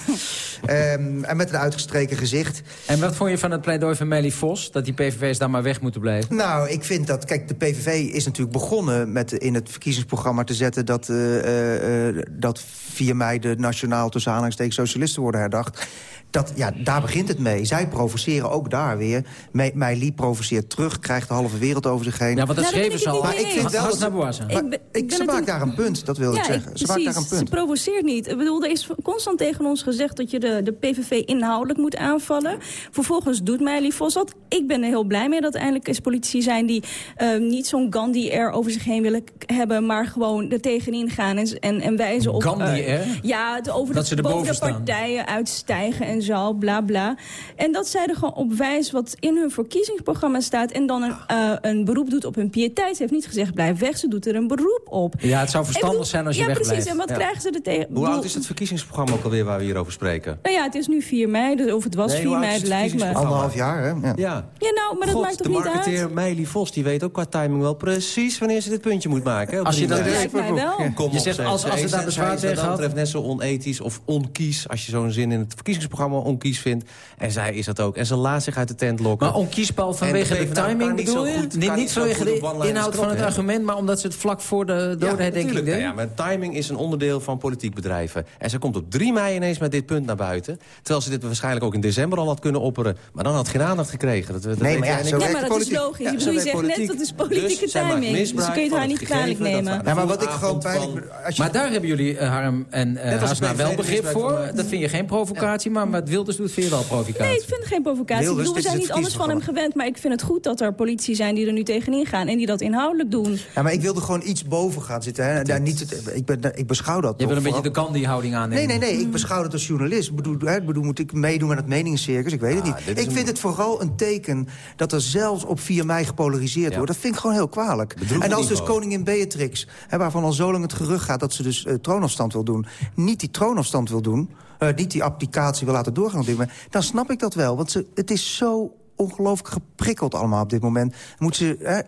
um, en met een uitgestreken gezicht. En wat vond je van het pleidooi van Melly Vos... dat die PVV's daar maar weg moeten blijven? Nou, ik vind dat... Kijk, de PVV is natuurlijk begonnen met in het verkiezingsprogramma te zetten... dat, uh, uh, dat 4 mei de nationaal tussen aanhalingstekens socialisten worden herdacht. Dat, ja, daar begint het mee. Zij provoceren ook daar weer. Me Meili provoceert terug, krijgt de halve wereld over zich heen. Ja, want dat nou, schreven ze al. Maar ik vind wel dat ze, ik ben, ik, ze maakt daar een punt, dat wil ja, ik zeggen. Ze precies, maakt daar een punt. Ze provoceert niet. Ik bedoel, er is constant tegen ons gezegd dat je de, de PVV inhoudelijk moet aanvallen. Vervolgens doet Meili Vos dat. Ik ben er heel blij mee dat eindelijk eens politici zijn... die uh, niet zo'n Gandhi-air over zich heen willen hebben... maar gewoon er tegenin gaan en, en, en wijzen op... Gandhi-air? Uh, ja, het over dat de, ze boven de partijen uitstijgen en zo, bla bla. En dat zij er gewoon op wijzen wat in hun verkiezingsprogramma staat... en dan een, uh, een beroep doet op hun pietijd. Ze heeft niet gezegd blijf weg, ze doet er een beroep op. Ja, het zou verstandig bedoel, zijn als je ja, wegblijft. precies, en wat ja. krijgen ze er tegen? Hoe oud is het verkiezingsprogramma ook alweer waar we hier over spreken? Nou ja, het is nu 4 mei, dus, of het was nee, 4 mei, het lijkt me. Anderhalf jaar, hè? Ja, ja. ja nou, maar dat maakt toch de niet uit? marketeer Meili Vos, die weet ook qua timing wel precies wanneer ze dit puntje moet maken. Hè, als je dat lijkt mij wel. Kom je op, zegt, als, als er daar bezwaar tegen Dat had... betreft net zo onethisch of onkies, als je zo'n zin in het verkiezingsprogramma onkies vindt. En zij is dat ook. En ze laat zich uit de tent lokken. Maar onkiesbaar vanwege de, de timing bedoel je? Niet, niet, niet vanwege de inhoud van het argument, maar omdat ze het vlak voor de dodenherdenking ja, deed? Ja, maar timing is een onderdeel van politiek bedrijven. En ze komt op 3 mei ineens met dit punt naar buiten. Terwijl ze dit waarschijnlijk ook in december al had kunnen opperen. Maar dan had het geen aandacht gekregen. Dat, dat Nee, maar ja, zo ik. Ja, maar dat is logisch. Ja, ik bedoel, je net dat is politieke Dus timing. Dus kun je het haar niet kwalijk nemen. Ja, maar wat ik gewoon pijnlijk... Als je, Maar daar hebben jullie, uh, Harm en Haasna, bij wel begrip voor. van- Dat vind je geen provocatie, maar wat Wilders doet vind je wel provocatie. Nee, ik vind het geen provocatie. Wilders, ik bedoel, we zijn niet anders van hem gewend. Maar ik vind het goed dat er politici zijn die er nu tegenin gaan... en die dat inhoudelijk doen. ja, maar ik wilde gewoon iets boven gaan zitten. Hè. Daar niet, het- ik, ben, ik beschouw dat Je wil een beetje de Gandhi-houding aannemen. Nee, nee, nee. Ik beschouw het als journalist. Ik bedoel, hè, bedoel, moet ik meedoen met het meningscircus? Ik weet het Ah, niet. Ik een- vind het vooral een teken dat er zelfs op 4 mei gepolariseerd Ja. wordt. Dat vind ik gewoon heel kwalijk. En als dus niveau. koningin Beatrix, hè, waarvan al zo lang het gerucht gaat... dat ze dus eh, troonafstand wil doen, niet die troonafstand wil doen... eh, niet die applicatie wil laten doorgaan op dit moment... dan snap ik dat wel. Want ze, het is zo ongelooflijk geprikkeld allemaal op dit moment. Moet ze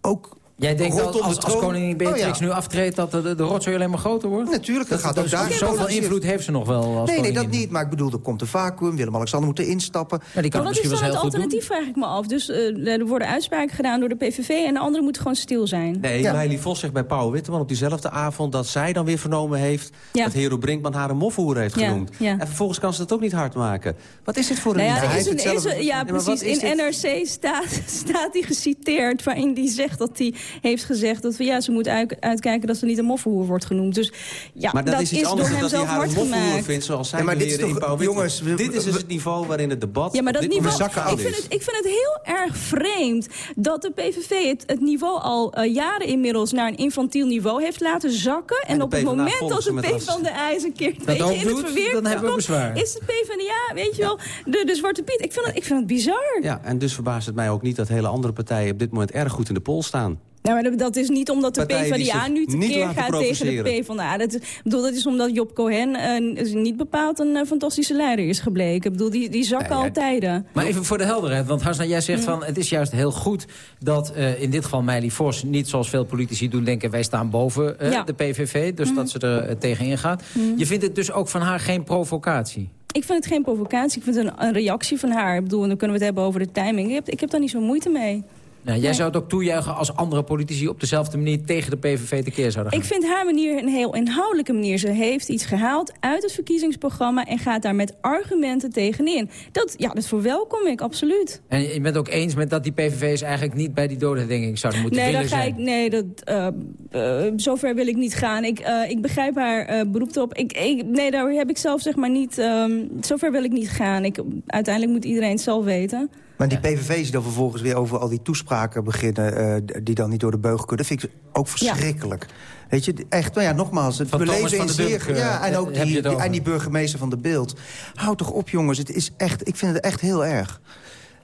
ook... Jij denkt dat als, koningin Beatrix Oh ja. nu aftreedt... dat de, de rotzooi alleen maar groter wordt? Natuurlijk, dat, gaat ook dus daar... Zoveel invloed heeft ze nog wel als Nee, nee, koningin. dat niet. Maar ik bedoel, er komt een vacuüm. Willem-Alexander moet erin stappen. Ja, die kan Maar het wat is misschien dan wel het heel goed doen. alternatief, vraag ik me af. Dus eh, er worden uitspraken gedaan door de PVV... en de anderen moeten gewoon stil zijn. Nee, Ja. Meili Vos zegt bij Pauw Witteman op diezelfde avond... dat zij dan weer vernomen heeft Ja. dat Hero Brinkman haar een mofhoer heeft Ja, genoemd. ja. En vervolgens kan ze dat ook niet hard maken. Wat is dit voor een... Nou ja, is een, ja, Nee, precies. In? NRC staat, staat hij geciteerd... waarin hij zegt dat hij heeft gezegd... dat we, ja, ze moet uit- uitkijken dat ze niet een moffenhoer wordt genoemd. Dus ja, Maar dat, is iets door anders dan dat hij haar een moffelhoer vindt... zoals zij Ja, maar dit is toch- jongens, we- dit is dus het niveau waarin het debat Ja, maar dat op dit niveau, ik vind, het, ik vind het heel erg vreemd dat de PVV het, het niveau al eh, jaren inmiddels naar een infantiel niveau heeft laten zakken. En, op het PvdA moment dat de met P als- van de IJs een keer ook in het verweer dan hebben we komt, bezwaar. is de PvdA, weet je wel, de, de Zwarte Piet. Ik vind het, ik vind het bizar. Ja, en dus verbaast het mij ook niet dat hele andere partijen... op dit moment erg goed in de poll staan. Nou, maar dat- is niet omdat de Partijen die PvdA nu tekeer gaat tegen de provoceren. PvdA. Dat, is- ik bedoel, dat is omdat Job Cohen eh, niet bepaald een eh, fantastische leider is gebleken. Ik bedoel, die, die zakken ja, al tijden. Maar even voor de helderheid, want Hasna, jij zegt van... het is juist heel goed dat eh, in dit geval Meili Vos... niet zoals veel politici doen denken... wij staan boven eh, Ja. de PVV, dus dat ze er tegen ingaat. Je vindt het dus ook van haar geen provocatie? Ik vind het geen provocatie, ik vind het een, een reactie van haar. Ik bedoel, en dan kunnen we het hebben over de timing. Ik heb, ik heb daar niet zo moeite mee. Nou, jij Nee. zou het ook toejuichen als andere politici op dezelfde manier... tegen de PVV tekeer zouden gaan? Ik vind haar manier een heel inhoudelijke manier. Ze heeft iets gehaald uit het verkiezingsprogramma... en gaat daar met argumenten tegenin. Dat, ja, dat verwelkom ik, absoluut. En je bent ook eens met dat die PVV's eigenlijk niet bij die dodenherdenking zouden moeten Nee, willen ga zijn? ik, nee dat, eh, zover wil ik niet gaan. Ik, eh, ik begrijp haar beroep erop. Ik, ik, nee, daar heb ik zelf zeg maar niet... ehm, zover wil ik niet gaan. Ik, uiteindelijk moet iedereen het zelf weten. Maar die PVV's die dan vervolgens weer over al die toespraken beginnen... eh, die dan niet door de beugel kunnen, dat vind ik ook verschrikkelijk. Weet je, echt, nou ja, nogmaals, het Van beleven in zeer... Dunk, eh, ja, en ook die, en die burgemeester van de Beeld. Houd toch op, jongens, het is echt, ik vind het echt heel erg.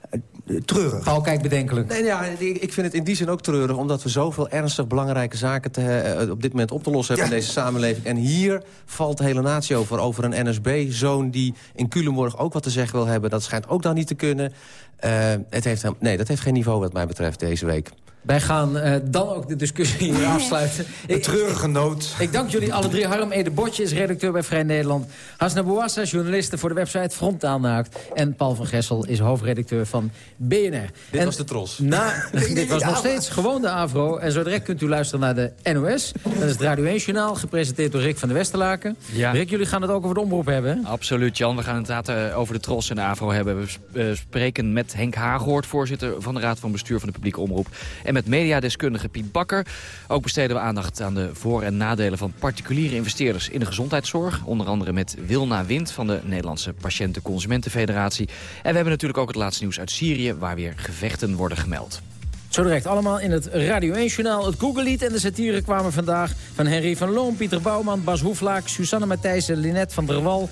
Eh, treurig. Paul kijkt bedenkelijk. Nee, ja, ik vind het in die zin ook treurig... omdat we zoveel ernstig belangrijke zaken te, op dit moment op te lossen hebben in deze samenleving. En hier valt de hele natie over. Over een NSB-zoon die in Culemborg ook wat te zeggen wil hebben. Dat schijnt ook dan niet te kunnen. Eh, het heeft, nee, dat heeft geen niveau wat mij betreft deze week. Wij gaan eh, dan ook de discussie hier afsluiten. Een treurige noot. Ik dank jullie alle drie. Harm Ede Botje is redacteur bij Vrij Nederland. Hasna Bouassa, journaliste voor de website Frontaal Naakt. En Paul van Gessel is hoofdredacteur van BNR. Dit En was de tros. Na, dit was nog steeds gewoon de AVRO. En zo direct kunt u luisteren naar de NOS. Dat is het Radio 1-journaal, gepresenteerd door Rick van der Westerlaken. Ja. Rick, jullie gaan het ook over de omroep hebben? Absoluut, Jan. We gaan het inderdaad eh, over de Tros en de AVRO hebben. We sp- spreken met Henk Haaghoort, voorzitter van de Raad van Bestuur van de Publieke Omroep. En met mediadeskundige Piet Bakker. Ook besteden we aandacht aan de voor- en nadelen van particuliere investeerders in de gezondheidszorg. Onder andere met Wilna Wind van de Nederlandse Patiënten-Consumentenfederatie. En we hebben natuurlijk ook het laatste nieuws uit Syrië, waar weer gevechten worden gemeld. Zo direct allemaal in het Radio 1-journaal. Het Google-lied en de satire kwamen vandaag van Henry van Loon, Pieter Bouwman, Bas Hoeflaak, Susanne Matthijssen, Linette van der Wal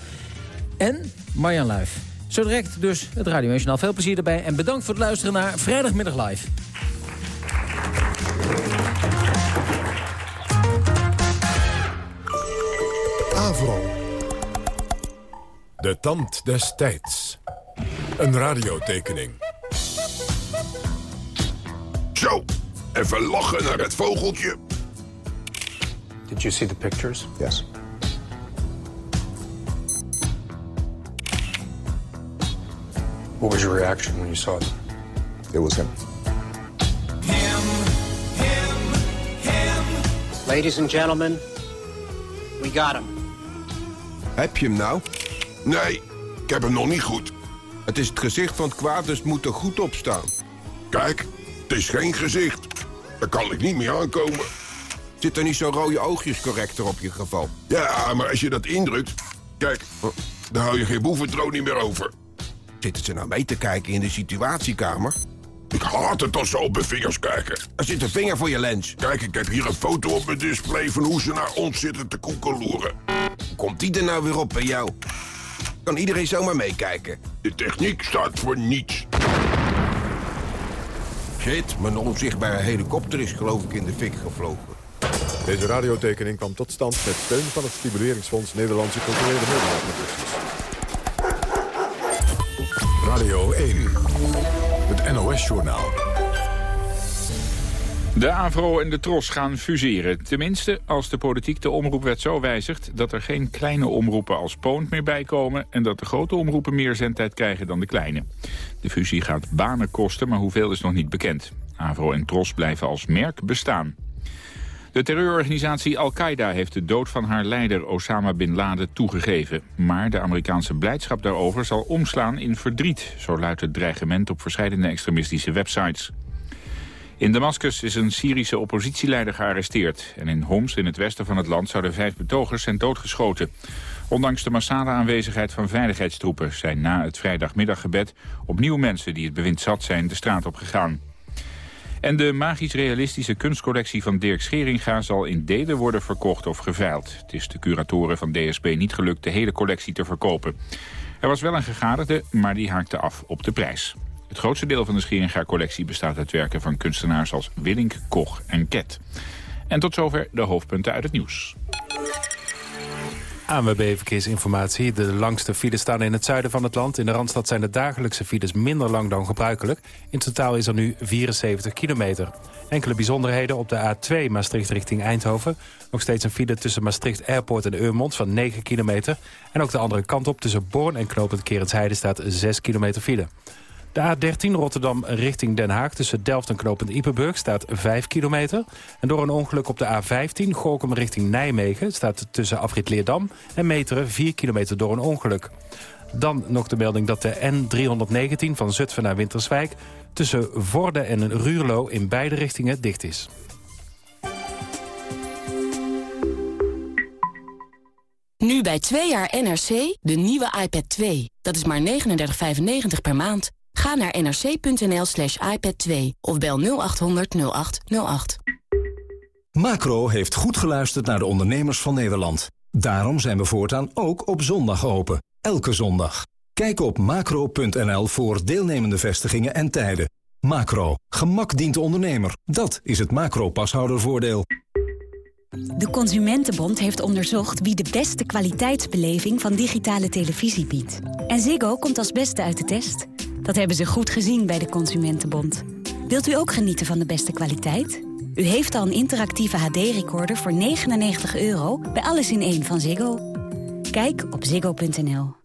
en Marjan Luif. Zo direct dus het Radio 1-journaal. Veel plezier erbij en bedankt voor het luisteren naar Vrijdagmiddag Live. Avro. De tand des tijds. Een radiotekening. Zo, even lachen naar het vogeltje. Did you see the pictures? Yes. What was your reaction when you saw them? It was him. Ladies and gentlemen, we got him. Heb je hem nou? Nee, ik heb hem nog niet goed. Het is het gezicht van het kwaad, dus het moet er goed op staan. Kijk, het is geen gezicht. Daar kan ik niet meer aankomen. Zit er niet zo'n rode oogjes corrector op je geval? Ja, maar als je dat indrukt... Kijk, dan hou je geen boeventroon niet meer over. Zitten ze nou mee te kijken in de situatiekamer? Ik haat het als ze op mijn vingers kijken. Er zit een vinger voor je lens. Kijk, ik heb hier een foto op mijn display van hoe ze naar ons zitten te koekeloeren. Komt die er nou weer op bij jou? Kan iedereen zomaar meekijken? De techniek staat voor niets. Shit, mijn onzichtbare helikopter is geloof ik in de fik gevlogen. Deze radiotekening kwam tot stand met steun van het Stimuleringsfonds Nederlandse Culturele Media. Radio 1, het NOS-journaal. De AVRO en de TROS gaan fuseren. Tenminste, als de politiek de omroepwet zo wijzigt... dat er geen kleine omroepen als Poont meer bijkomen... en dat de grote omroepen meer zendtijd krijgen dan de kleine. De fusie gaat banen kosten, maar hoeveel is nog niet bekend. AVRO en TROS blijven als merk bestaan. De terreurorganisatie Al-Qaeda heeft de dood van haar leider Osama Bin Laden toegegeven. Maar de Amerikaanse blijdschap daarover zal omslaan in verdriet. Zo luidt het dreigement op verschillende extremistische websites. In Damascus is een Syrische oppositieleider gearresteerd. En in Homs, in het westen van het land, zouden vijf betogers zijn doodgeschoten. Ondanks de massale aanwezigheid van veiligheidstroepen... zijn na het vrijdagmiddaggebed opnieuw mensen die het bewind zat zijn de straat op gegaan. En de magisch-realistische kunstcollectie van Dirk Scheringa zal in delen worden verkocht of geveild. Het is de curatoren van DSB niet gelukt de hele collectie te verkopen. Er was wel een gegadigde, maar die haakte af op de prijs. Het grootste deel van de Scheringa-collectie bestaat uit werken van kunstenaars als Willink, Koch en Ket. En tot zover de hoofdpunten uit het nieuws. ANWB Verkeersinformatie. De langste files staan in het zuiden van het land. In de Randstad zijn de dagelijkse files minder lang dan gebruikelijk. In totaal is er nu 74 kilometer. Enkele bijzonderheden op de A2 Maastricht richting Eindhoven. Nog steeds een file tussen Maastricht Airport en Eurmond van 9 kilometer. En ook de andere kant op tussen Born en Knopend Kerensheide staat 6 kilometer file. De A13 Rotterdam richting Den Haag tussen Delft en Knopend Iperburg staat 5 kilometer. En door een ongeluk op de A15 Gorkum richting Nijmegen staat tussen Afrit Leerdam en Meteren 4 kilometer door een ongeluk. Dan nog de melding dat de N319 van Zutphen naar Winterswijk tussen Vorde en Ruurlo in beide richtingen dicht is. Nu bij 2 jaar NRC de nieuwe iPad 2. Dat is maar 39,95 per maand. Ga naar nrc.nl slash iPad 2 of bel 0800 0808. Macro heeft goed geluisterd naar de ondernemers van Nederland. Daarom zijn we voortaan ook op zondag open. Elke zondag. Kijk op macro.nl voor deelnemende vestigingen en tijden. Macro. Gemak dient de ondernemer. Dat is het macro-pashoudervoordeel. De Consumentenbond heeft onderzocht wie de beste kwaliteitsbeleving van digitale televisie biedt. En Ziggo komt als beste uit de test. Dat hebben ze goed gezien bij de Consumentenbond. Wilt u ook genieten van de beste kwaliteit? U heeft al een interactieve HD-recorder voor 99 euro bij Alles in één van Ziggo. Kijk op ziggo.nl.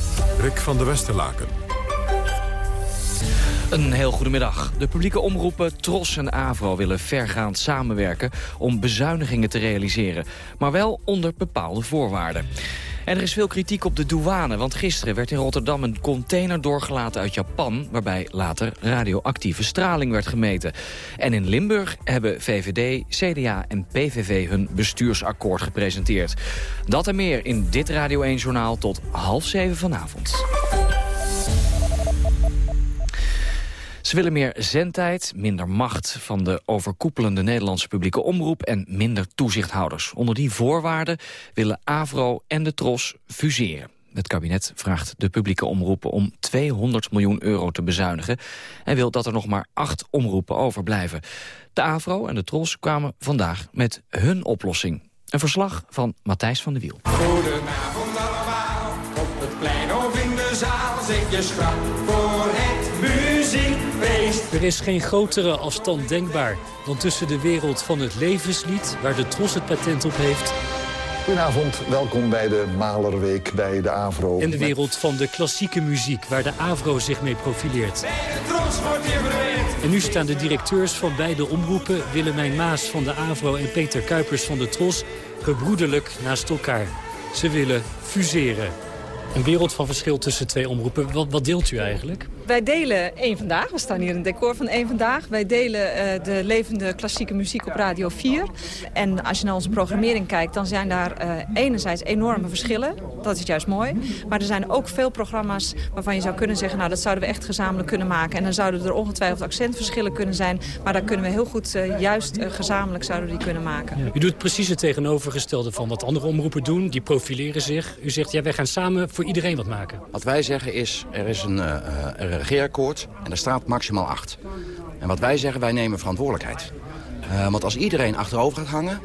Rick van der Westerlaken. Een heel goedemiddag. De publieke omroepen TROS en AVRO willen vergaand samenwerken om bezuinigingen te realiseren. Maar wel onder bepaalde voorwaarden. En er is veel kritiek op de douane, want gisteren werd in Rotterdam een container doorgelaten uit Japan, waarbij later radioactieve straling werd gemeten. En in Limburg hebben VVD, CDA en PVV hun bestuursakkoord gepresenteerd. Dat en meer in dit Radio 1-journaal tot half zeven vanavond. Ze willen meer zendtijd, minder macht van de overkoepelende Nederlandse publieke omroep en minder toezichthouders. Onder die voorwaarden willen AVRO en de TROS fuseren. Het kabinet vraagt de publieke omroepen om 200 miljoen euro te bezuinigen... en wil dat er nog maar acht omroepen overblijven. De AVRO en de TROS kwamen vandaag met hun oplossing. Een verslag van Matthijs van der Wiel. Goedenavond allemaal, op het plein of in de zit je schrap. Er is geen grotere afstand denkbaar dan tussen de wereld van het levenslied... waar de Tros het patent op heeft... Goedenavond, welkom bij de Malerweek bij de AVRO. En de wereld van de klassieke muziek, waar de AVRO zich mee profileert. En nu staan de directeurs van beide omroepen... Willemijn Maas van de AVRO en Peter Kuipers van de Tros... gebroederlijk naast elkaar. Ze willen fuseren. Een wereld van verschil tussen twee omroepen. Wat, wat deelt u eigenlijk? Wij delen één Vandaag. We staan hier in het decor van één Vandaag. Wij delen uh, de levende klassieke muziek op Radio 4. En als je naar onze programmering kijkt, dan zijn daar uh, enerzijds enorme verschillen. Dat is juist mooi. Maar er zijn ook veel programma's waarvan je zou kunnen zeggen... nou, dat zouden we echt gezamenlijk kunnen maken. En dan zouden er ongetwijfeld accentverschillen kunnen zijn. Maar daar kunnen we heel goed uh, juist gezamenlijk zouden we die kunnen maken. Ja. U doet precies het tegenovergestelde van wat andere omroepen doen. Die profileren zich. U zegt, ja, wij gaan samen voor iedereen wat maken. Wat wij zeggen is, er is een... regeerakkoord en daar staat maximaal acht. En wat wij zeggen, wij nemen verantwoordelijkheid. Uh, want als iedereen achterover gaat hangen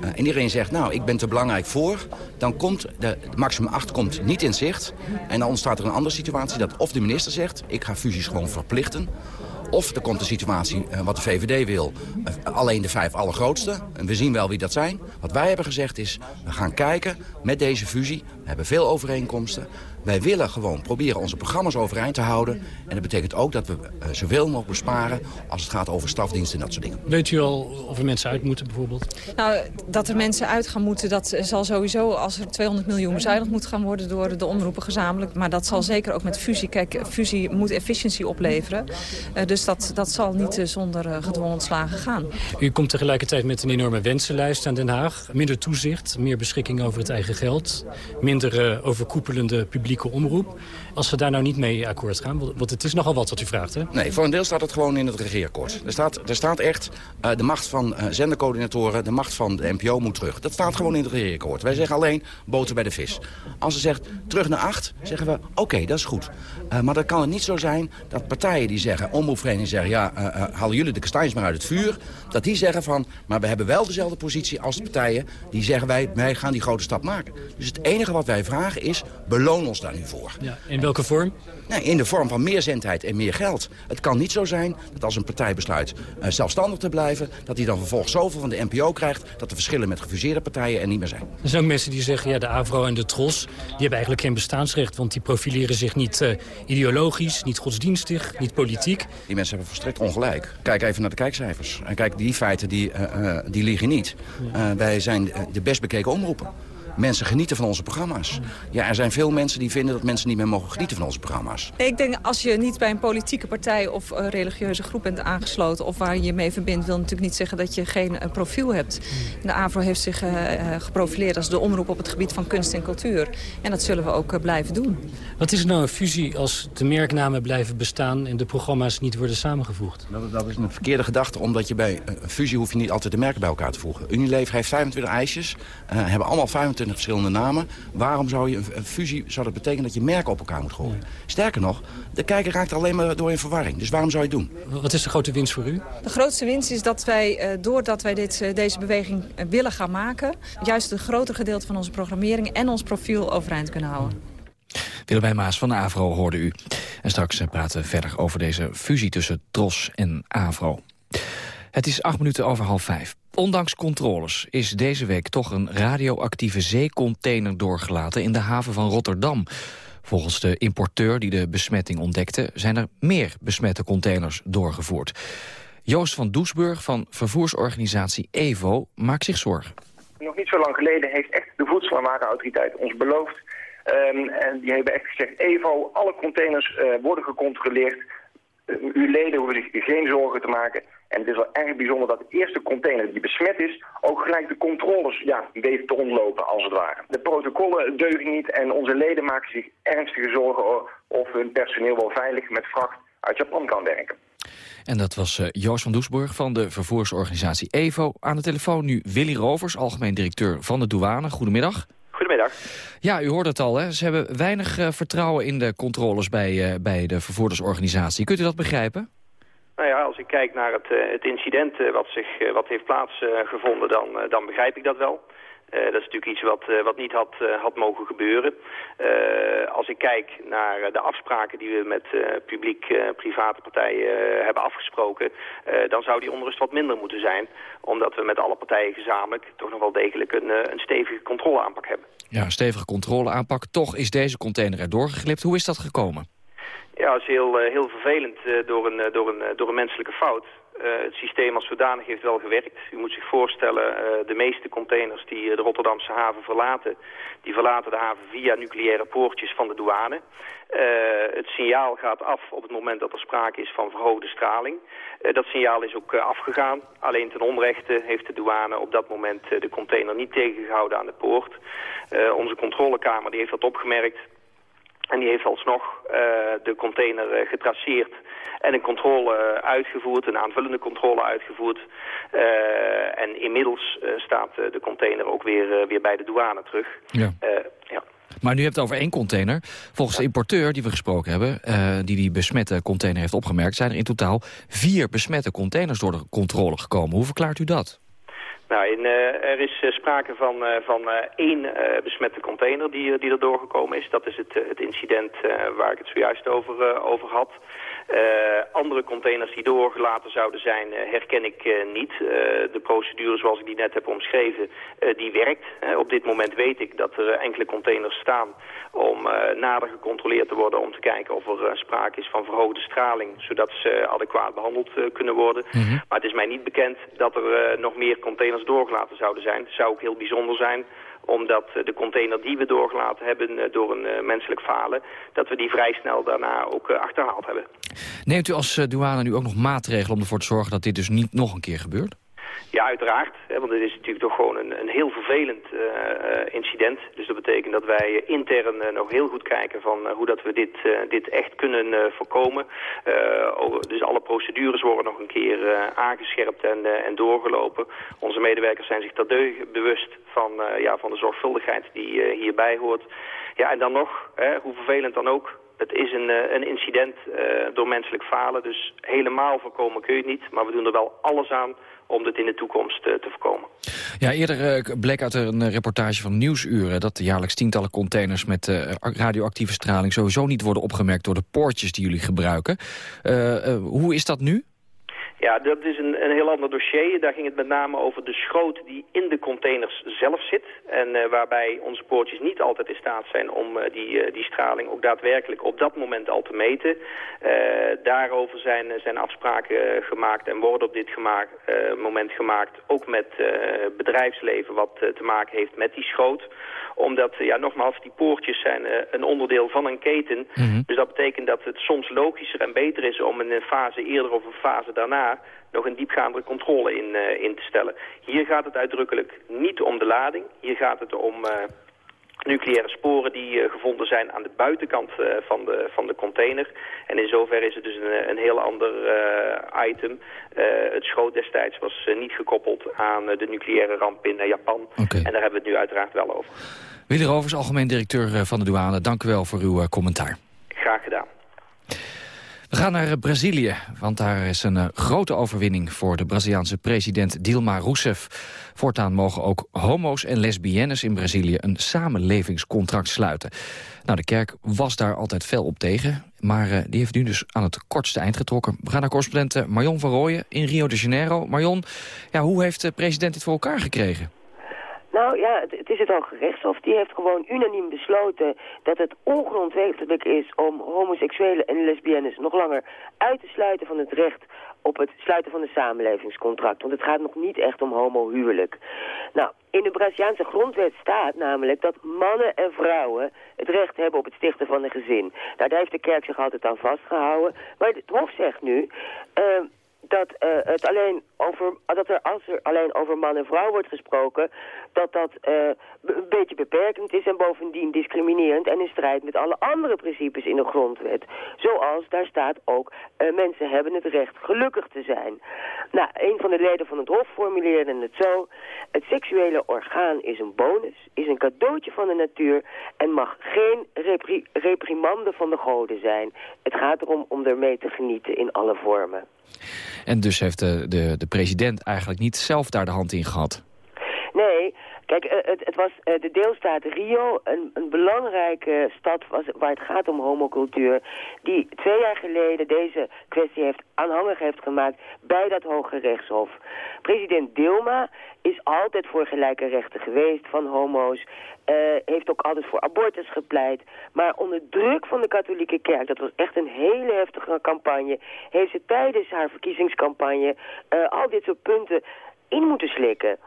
uh, en iedereen zegt, nou, ik ben te belangrijk voor... dan komt de, de maximum 8 komt niet in zicht. En dan ontstaat er een andere situatie dat of de minister zegt... ik ga fusies gewoon verplichten... Of er komt een situatie, uh, wat de VVD wil, alleen de vijf allergrootste. En we zien wel wie dat zijn. Wat wij hebben gezegd is, we gaan kijken met deze fusie. We hebben veel overeenkomsten. Wij willen gewoon proberen onze programma's overeind te houden. En dat betekent ook dat we uh, zoveel mogelijk besparen als het gaat over stafdiensten en dat soort dingen. Weet u al of er mensen uit moeten bijvoorbeeld? Nou, dat er mensen uit gaan moeten, dat zal sowieso als er 200 miljoen bezuinigd moet gaan worden door de omroepen gezamenlijk. Maar dat zal zeker ook met fusie. Kijk, fusie moet efficiëntie opleveren. Uh, dus dat, dat zal niet uh, zonder uh, gedwongen ontslagen gaan. U komt tegelijkertijd met een enorme wensenlijst aan Den Haag. Minder toezicht, meer beschikking over het eigen geld. Minder overkoepelende omroep. Als we daar nou niet mee akkoord gaan, want het is nogal wat wat u vraagt, hè? Nee, voor een deel staat het gewoon in het regeerakkoord. Er staat, er staat echt, uh, de macht van uh, zendercoördinatoren, de macht van de NPO moet terug. Dat staat gewoon in het regeerakkoord. Wij zeggen alleen boter bij de vis. Als ze zegt terug naar acht, zeggen we oké, dat is goed. Uh, maar dan kan het niet zo zijn dat partijen die zeggen, omroepverenigingen zeggen... ja, halen jullie de kastanjes maar uit het vuur. Dat die zeggen van, maar we hebben wel dezelfde positie als de partijen... die zeggen wij, wij gaan die grote stap maken. Dus het enige wat wij vragen is, beloon ons daar nu voor. Ja, in welke vorm? Nee, in de vorm van meer zendheid en meer geld. Het kan niet zo zijn dat als een partij besluit uh, zelfstandig te blijven... dat hij dan vervolgens zoveel van de NPO krijgt... dat de verschillen met gefuseerde partijen er niet meer zijn. Er zijn ook mensen die zeggen, ja, de AVRO en de TROS... die hebben eigenlijk geen bestaansrecht, want die profileren zich niet uh, ideologisch... niet godsdienstig, niet politiek. Die mensen hebben volstrekt ongelijk. Kijk even naar de kijkcijfers. En kijk, die feiten die, uh, die liegen niet. Ja. wij zijn de best bekeken omroepen. Mensen genieten van onze programma's. Ja, er zijn veel mensen die vinden dat mensen niet meer mogen genieten van onze programma's. Ik denk als je niet bij een politieke partij of een religieuze groep bent aangesloten... of waar je je mee verbindt, wil natuurlijk niet zeggen dat je geen uh, profiel hebt. De AVRO heeft zich uh, geprofileerd als de omroep op het gebied van kunst en cultuur. En dat zullen we ook uh, blijven doen. Wat is er nou een fusie als de merknamen blijven bestaan... en de programma's niet worden samengevoegd? Dat, dat is een verkeerde gedachte, omdat je bij een fusie hoef je niet altijd de merken bij elkaar te voegen. Unilever heeft 25 ijsjes, hebben allemaal 25 verschillende namen. Waarom zou je een, fusie, zou dat betekenen dat je merken op elkaar moet gooien? Ja. Sterker nog, de kijker raakt er alleen maar door in verwarring. Dus waarom zou je het doen? Wat is de grote winst voor u? De grootste winst is dat wij, doordat wij dit, deze beweging willen gaan maken... juist een groter gedeelte van onze programmering en ons profiel overeind kunnen houden. Willemijn Maas van de AVRO hoorde u. En straks praten we verder over deze fusie tussen TROS en AVRO. Het is acht minuten over half vijf. Ondanks controles is deze week toch een radioactieve zeecontainer doorgelaten in de haven van Rotterdam. Volgens de importeur die de besmetting ontdekte zijn er meer besmette containers doorgevoerd. Joost van Doesburg van vervoersorganisatie EVO maakt zich zorgen. Nog niet zo lang geleden heeft echt de Voedsel- en Warenautoriteit ons beloofd. Um, en die hebben echt gezegd, EVO, alle containers uh, worden gecontroleerd. Uh, uw leden hoeven zich geen zorgen te maken. En het is wel erg bijzonder dat de eerste container die besmet is... ook gelijk de controles ja, weet te rondlopen, als het ware. De protocollen deugen niet en onze leden maken zich ernstige zorgen... of hun personeel wel veilig met vracht uit Japan kan werken. En dat was uh, Joost van Doesburg van de vervoersorganisatie EVO. Aan de telefoon nu Willy Rovers, algemeen directeur van de douane. Goedemiddag. Goedemiddag. Ja, u hoort het al, hè? ze hebben weinig uh, vertrouwen in de controles bij, uh, bij de vervoerdersorganisatie. Kunt u dat begrijpen? Nou ja, als ik kijk naar het, uh, het incident uh, wat, zich, uh, wat heeft plaatsgevonden, dan, dan begrijp ik dat wel. dat is natuurlijk iets wat, wat niet had, had mogen gebeuren. als ik kijk naar de afspraken die we met publiek-private partijen hebben afgesproken... dan zou die onrust wat minder moeten zijn. Omdat we met alle partijen gezamenlijk toch nog wel degelijk een, een stevige controleaanpak hebben. Ja, een stevige controleaanpak. Toch is deze container er doorgeglipt. Hoe is dat gekomen? Ja, dat is heel, heel vervelend door, een, door, een, door een menselijke fout. Het systeem als zodanig heeft wel gewerkt. U moet zich voorstellen, de meeste containers die de Rotterdamse haven verlaten... die verlaten de haven via nucleaire poortjes van de douane. het signaal gaat af op het moment dat er sprake is van verhoogde straling. dat signaal is ook afgegaan. Alleen ten onrechte heeft de douane op dat moment de container niet tegengehouden aan de poort. onze controlekamer die heeft dat opgemerkt... En die heeft alsnog uh, de container uh, getraceerd en een controle uitgevoerd, een aanvullende controle uitgevoerd. Uh, en inmiddels staat de container ook weer, weer bij de douane terug. Ja. ja. Maar nu hebt het over één container. Volgens de importeur die we gesproken hebben, die die besmette container heeft opgemerkt... zijn er in totaal vier besmette containers door de controle gekomen. Hoe verklaart u dat? Nou, in, uh, er is uh, sprake van, uh, van één besmette container die, die er doorgekomen is. Dat is het, het incident waar ik het zojuist over, over had. Andere containers die doorgelaten zouden zijn herken ik niet. de procedure zoals ik die net heb omschreven, die werkt. op dit moment weet ik dat er enkele containers staan om nader gecontroleerd te worden... om te kijken of er sprake is van verhoogde straling... zodat ze adequaat behandeld kunnen worden. Mm -hmm. Maar het is mij niet bekend dat er nog meer containers doorgelaten zouden zijn. Het zou ook heel bijzonder zijn omdat de container die we doorgelaten hebben door een menselijk falen... dat we die vrij snel daarna ook achterhaald hebben. Neemt u als douane nu ook nog maatregelen om ervoor te zorgen dat dit dus niet nog een keer gebeurt? Ja, uiteraard. Hè, want dit is natuurlijk toch gewoon een, een heel vervelend uh, incident. Dus dat betekent dat wij intern uh, nog heel goed kijken van hoe dat we dit, dit echt kunnen voorkomen. Dus alle procedures worden nog een keer aangescherpt en, en doorgelopen. Onze medewerkers zijn zich terdege bewust van, ja, van de zorgvuldigheid die hierbij hoort. Ja, en dan nog, hè, hoe vervelend dan ook, het is een, een incident door menselijk falen, dus helemaal voorkomen kun je het niet. Maar we doen er wel alles aan om dit in de toekomst uh, te voorkomen. Ja, eerder uh, bleek uit een reportage van Nieuwsuren... dat jaarlijks tientallen containers met radioactieve straling... sowieso niet worden opgemerkt door de poortjes die jullie gebruiken. hoe is dat nu? Ja, dat is een, een heel ander dossier. Daar ging het met name over de schroot die in de containers zelf zit. En uh, waarbij onze poortjes niet altijd in staat zijn om uh, die, uh, die straling ook daadwerkelijk op dat moment al te meten. daarover zijn, zijn afspraken gemaakt en worden op dit gemaakt, moment gemaakt. Ook met bedrijfsleven wat te maken heeft met die schroot omdat, ja, nogmaals, die poortjes zijn een onderdeel van een keten. Mm -hmm. Dus dat betekent dat het soms logischer en beter is om in een fase eerder of een fase daarna nog een diepgaandere controle in, uh, in te stellen. Hier gaat het uitdrukkelijk niet om de lading. Hier gaat het om uh, nucleaire sporen die uh, gevonden zijn aan de buitenkant van, de, van de container. En in zoverre is het dus een, een heel ander item. het schoot destijds was niet gekoppeld aan de nucleaire ramp in Japan. Okay. En daar hebben we het nu uiteraard wel over. Willy Rovers, algemeen directeur van de douane. Dank u wel voor uw commentaar. Graag gedaan. We gaan naar Brazilië, want daar is een uh, grote overwinning voor de Braziliaanse president Dilma Rousseff. Voortaan mogen ook homo's en lesbiennes in Brazilië een samenlevingscontract sluiten. Nou, de kerk was daar altijd fel op tegen, maar uh, die heeft nu dus aan het kortste eind getrokken. We gaan naar correspondent Marion van Rooyen in Rio de Janeiro. Marion, ja, hoe heeft de president dit voor elkaar gekregen? Nou ja, het, is het Hoge Rechtshof. Die heeft gewoon unaniem besloten dat het ongrondwettelijk is om homoseksuelen en lesbiennes nog langer uit te sluiten van het recht op het sluiten van een samenlevingscontract. Want het gaat nog niet echt om homohuwelijk. Nou, in de Braziliaanse grondwet staat namelijk dat mannen en vrouwen het recht hebben op het stichten van een gezin. Nou, daar heeft de kerk zich altijd aan vastgehouden. Maar het Hof zegt nu... Uh, dat, uh, het alleen over, dat er als er alleen over man en vrouw wordt gesproken, dat dat uh, een beetje beperkend is en bovendien discriminerend en in strijd met alle andere principes in de grondwet. Zoals daar staat ook, uh, mensen hebben het recht gelukkig te zijn. Nou, een van de leden van het Hof formuleerde het zo, het seksuele orgaan is een bonus, is een cadeautje van de natuur en mag geen repri reprimande van de goden zijn. Het gaat erom om ermee te genieten in alle vormen. En dus heeft de, de, de president eigenlijk niet zelf daar de hand in gehad? Kijk, eh, het, het was eh, de deelstaat Rio, een, een belangrijke stad was, waar het gaat om homocultuur, die twee jaar geleden deze kwestie heeft aanhangig heeft gemaakt bij dat Hoge Rechtshof. President Dilma is altijd voor gelijke rechten geweest van homo's, uh, heeft ook altijd voor abortus gepleit, maar onder druk van de katholieke kerk, dat was echt een hele heftige campagne, heeft ze tijdens haar verkiezingscampagne al dit soort punten in moeten slikken.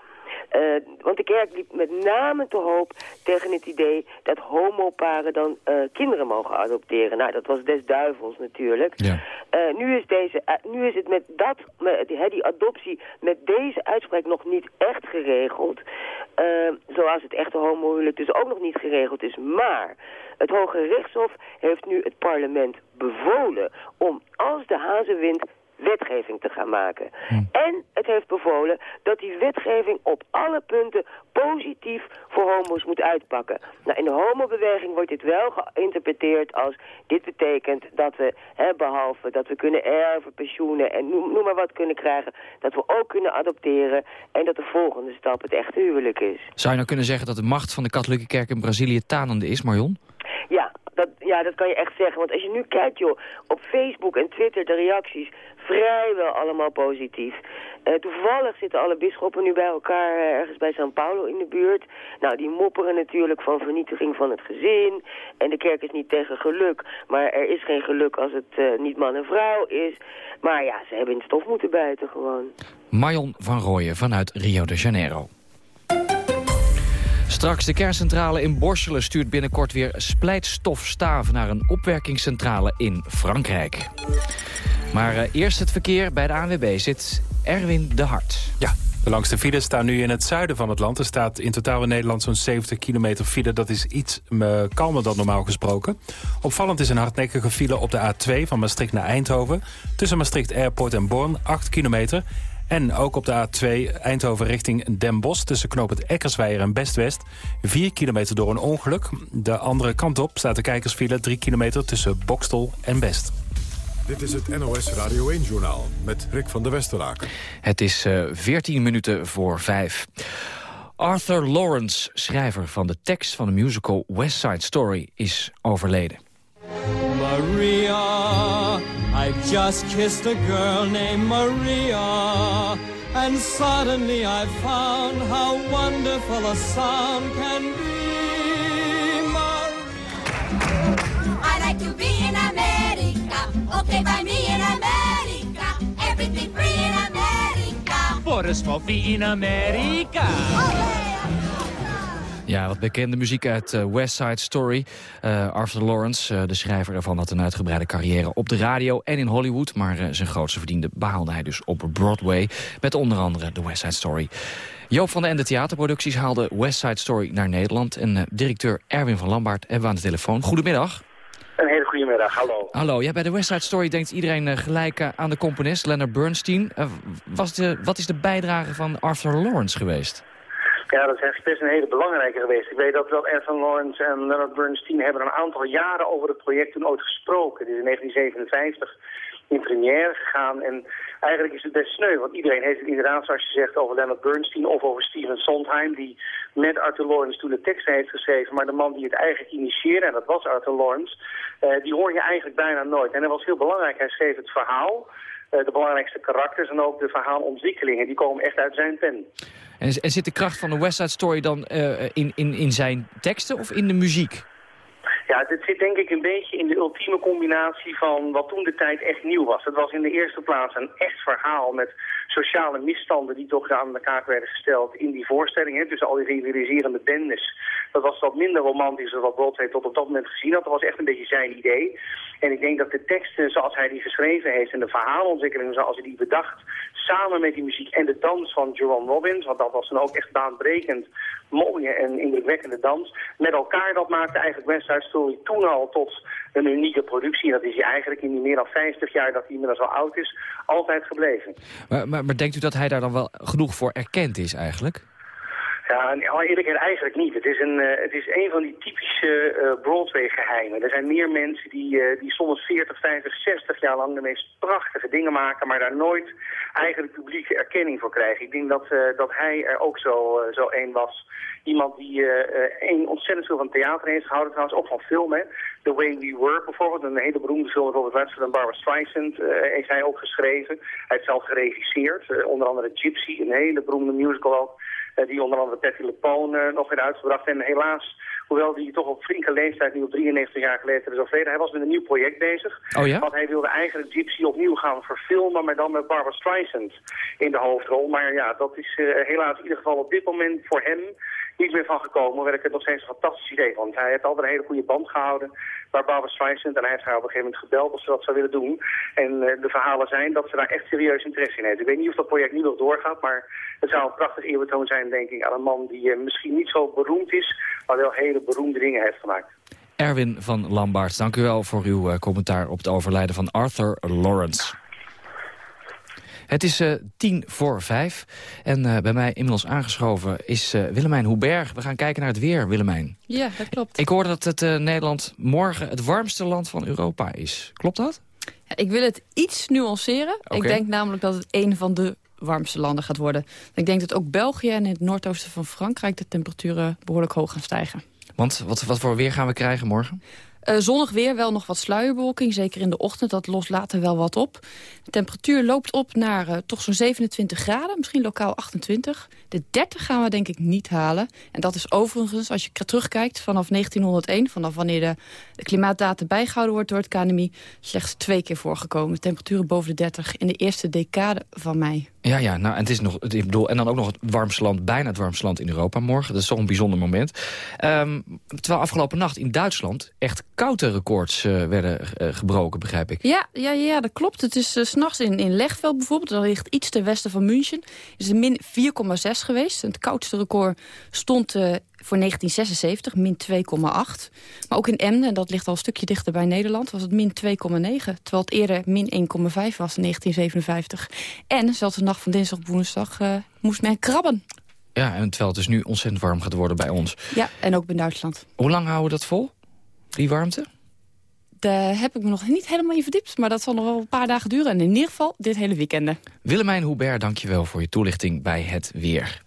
Uh, want de kerk liep met name te hoop tegen het idee dat homoparen dan uh, kinderen mogen adopteren. Nou, dat was des duivels natuurlijk. Ja. Uh, nu, is deze, nu is het met dat, met, die adoptie met deze uitspraak nog niet echt geregeld. zoals het echte homohuwelijk dus ook nog niet geregeld is. Maar het Hoge Rechtshof heeft nu het parlement bevolen om als de hazenwind wetgeving te gaan maken. Hm. En het heeft bevolen dat die wetgeving op alle punten positief voor homo's moet uitpakken. Nou, in de homobeweging wordt dit wel geïnterpreteerd als... dit betekent dat we, hè, behalve dat we kunnen erven, pensioenen en noem, noem, maar wat kunnen krijgen... dat we ook kunnen adopteren en dat de volgende stap het echte huwelijk is. Zou je nou kunnen zeggen dat de macht van de katholieke kerk in Brazilië tanende is, Marion? Dat, ja, dat kan je echt zeggen. Want als je nu kijkt, joh, op Facebook en Twitter, de reacties vrijwel allemaal positief. Uh, toevallig zitten alle bisschoppen nu bij elkaar uh, ergens bij São Paulo in de buurt. Nou, die mopperen natuurlijk van vernietiging van het gezin. En de kerk is niet tegen geluk. Maar er is geen geluk als het uh, niet man en vrouw is. Maar ja, ze hebben in stof moeten bijten gewoon. Marion van Rooyen vanuit Rio de Janeiro. Straks de kerncentrale in Borselen stuurt binnenkort weer splijtstofstaven naar een opwerkingscentrale in Frankrijk. Maar uh, eerst het verkeer bij de ANWB zit Erwin de Hart. Ja, de langste files staan nu in het zuiden van het land. Er staat in totaal in Nederland zo'n 70 kilometer file. Dat is iets uh, kalmer dan normaal gesproken. Opvallend is een hardnekkige file op de A2 van Maastricht naar Eindhoven. Tussen Maastricht Airport en Born, 8 kilometer. En ook op de A2 Eindhoven richting Den Bosch... tussen knoop het Eckersweijer en Bestwest. 4 kilometer door een ongeluk. De andere kant op staat de kijkersfile 3 kilometer tussen Bokstel en Best. Dit is het NOS Radio 1-journaal met Rick van der Westeraken. Het is uh, eh, 14 minuten voor 5. Arthur Lawrence, schrijver van de tekst van de musical West Side Story, is overleden. Maria, I just kissed a girl named Maria. And suddenly I found how wonderful a sound can be. Maria. I like to be in America. Okay, by me in America. Everything free in America. For a smoke in America. Oh, ja, wat bekende muziek uit uh, West Side Story. Uh, Arthur Lawrence, uh, de schrijver ervan, had een uitgebreide carrière op de radio en in Hollywood. Maar zijn grootste verdiende behaalde hij dus op Broadway. Met onder andere de West Side Story. Joop van den Ende Theaterproducties haalde West Side Story naar Nederland. En directeur Erwin van Lambaard hebben we aan de telefoon. Goedemiddag. Een hele goede middag, hallo. Hallo, ja, bij de West Side Story denkt iedereen gelijk aan de componist, Leonard Bernstein. was de, wat is de bijdrage van Arthur Lawrence geweest? Ja, dat is best een hele belangrijke geweest. Ik weet dat wel Evan Lawrence en Leonard Bernstein hebben een aantal jaren over het project toen ooit gesproken. Dit is in 1957 in première gegaan. En eigenlijk is het best sneu, want iedereen heeft het inderdaad, zoals je zegt, over Leonard Bernstein of over Steven Sondheim, die met Arthur Lawrence toen de teksten heeft geschreven. Maar de man die het eigenlijk initieerde, en dat was Arthur Lawrence, uh, die hoor je eigenlijk bijna nooit. En dat was heel belangrijk. Hij schreef het verhaal, de belangrijkste karakters en ook de verhaalontwikkelingen. Die komen echt uit zijn pen. En, en zit de kracht van de West Side Story dan uh, in, in, in zijn teksten of in de muziek? Ja, dit zit denk ik een beetje in de ultieme combinatie van wat toen de tijd echt nieuw was. Het was in de eerste plaats een echt verhaal met sociale misstanden die toch aan de kaak werden gesteld in die voorstellingen. Dus al die rivaliserende bendes. Dat was wat minder romantisch dan wat Broadway tot op dat moment gezien had. Dat was echt een beetje zijn idee. En ik denk dat de teksten zoals hij die geschreven heeft en de verhaalontwikkeling zoals hij die bedacht, samen met die muziek en de dans van Jerome Robbins, want dat was dan ook echt baanbrekend mooie en indrukwekkende dans, met elkaar dat maakte eigenlijk West Side Story toen al tot een unieke productie. Dat is hij eigenlijk in die meer dan 50 jaar dat hij inmiddels al oud is, altijd gebleven. Maar, maar, maar denkt u dat hij daar dan wel genoeg voor erkend is eigenlijk? Ja, in alle eerlijkheid eigenlijk niet. Het is een, eh, het is een van die typische eh, Broadway-geheimen. Er zijn meer mensen die, eh, die soms 40, 50, 60 jaar lang de meest prachtige dingen maken... maar daar nooit eigenlijk publieke erkenning voor krijgen. Ik denk dat, dat hij er ook zo, zo een was. Iemand die een ontzettend veel van theater heeft gehouden, trouwens ook van film. The Way We Were bijvoorbeeld, een hele beroemde film met Robert en Barbara Streisand, heeft hij ook geschreven. Hij heeft zelf geregisseerd, onder andere Gypsy, een hele beroemde musical ook. Eh, die onder andere Patty LePone eh, nog weer uitgebracht. En helaas, hoewel die toch op flinke leeftijd, nu op 93 jaar geleden is overleden, hij was met een nieuw project bezig. Oh ja? Want hij wilde eigenlijk Gypsy opnieuw gaan verfilmen, maar dan met Barbara Streisand in de hoofdrol. Maar ja, dat is uh, helaas in ieder geval op dit moment voor hem niet meer van gekomen. Hoewel ik het nog steeds een fantastisch idee Want hij heeft altijd een hele goede band gehouden bij Barbara Streisand. En hij heeft haar op een gegeven moment gebeld of ze dat zou willen doen. En uh, de verhalen zijn dat ze daar echt serieus interesse in heeft. Ik weet niet of dat project nu nog doorgaat, maar het zou een prachtig eerbetoon zijn, denk ik, aan een man die uh, misschien niet zo beroemd is, maar wel hele beroemde dingen heeft gemaakt. Erwin van Lambaert, dank u wel voor uw uh, commentaar op het overlijden van Arthur Lawrence. Het is uh, tien voor vijf. En uh, bij mij inmiddels aangeschoven is uh, Willemijn Hubert. We gaan kijken naar het weer, Willemijn. Ja, dat klopt. Ik hoorde dat het Nederland morgen het warmste land van Europa is. Klopt dat? Ja, ik wil het iets nuanceren. Okay. Ik denk namelijk dat het een van de warmste landen gaat worden. Ik denk dat ook België en in het noordoosten van Frankrijk... de temperaturen behoorlijk hoog gaan stijgen. Want wat, wat voor weer gaan we krijgen morgen? Uh, zonnig weer, wel nog wat sluierbewolking, zeker in de ochtend. Dat lost later wel wat op. De temperatuur loopt op naar uh, toch zo'n 27 graden, misschien lokaal 28. De 30 gaan we denk ik niet halen. En dat is overigens, als je terugkijkt, vanaf 1901... vanaf wanneer de, de klimaatdata bijgehouden wordt door het KNMI... slechts twee keer voorgekomen. Temperaturen boven de 30 in de eerste decade van mei. Ja, ja nou, het is nog, ik bedoel, en dan ook nog het warmste land, bijna het warmste land in Europa morgen. Dat is toch een bijzonder moment. Um, terwijl afgelopen nacht in Duitsland echt koude records uh, werden uh, gebroken, begrijp ik. Ja, ja, ja dat klopt. Het is uh, s'nachts in, in Legveld bijvoorbeeld, dat ligt iets ten westen van München, is het min 4,6 geweest. En het koudste record stond voor 1976, min 2,8. Maar ook in Emden, en dat ligt al een stukje dichter bij Nederland... was het min 2,9, terwijl het eerder min 1,5 was in 1957. En zelfs de nacht van dinsdag op woensdag uh, moest men krabben. Ja, en terwijl het dus nu ontzettend warm gaat worden bij ons. Ja, en ook in Duitsland. Hoe lang houden we dat vol, die warmte? Daar heb ik me nog niet helemaal in verdiept. Maar dat zal nog wel een paar dagen duren. En in ieder geval dit hele weekend. Willemijn Hubert, dankjewel voor je toelichting bij het weer.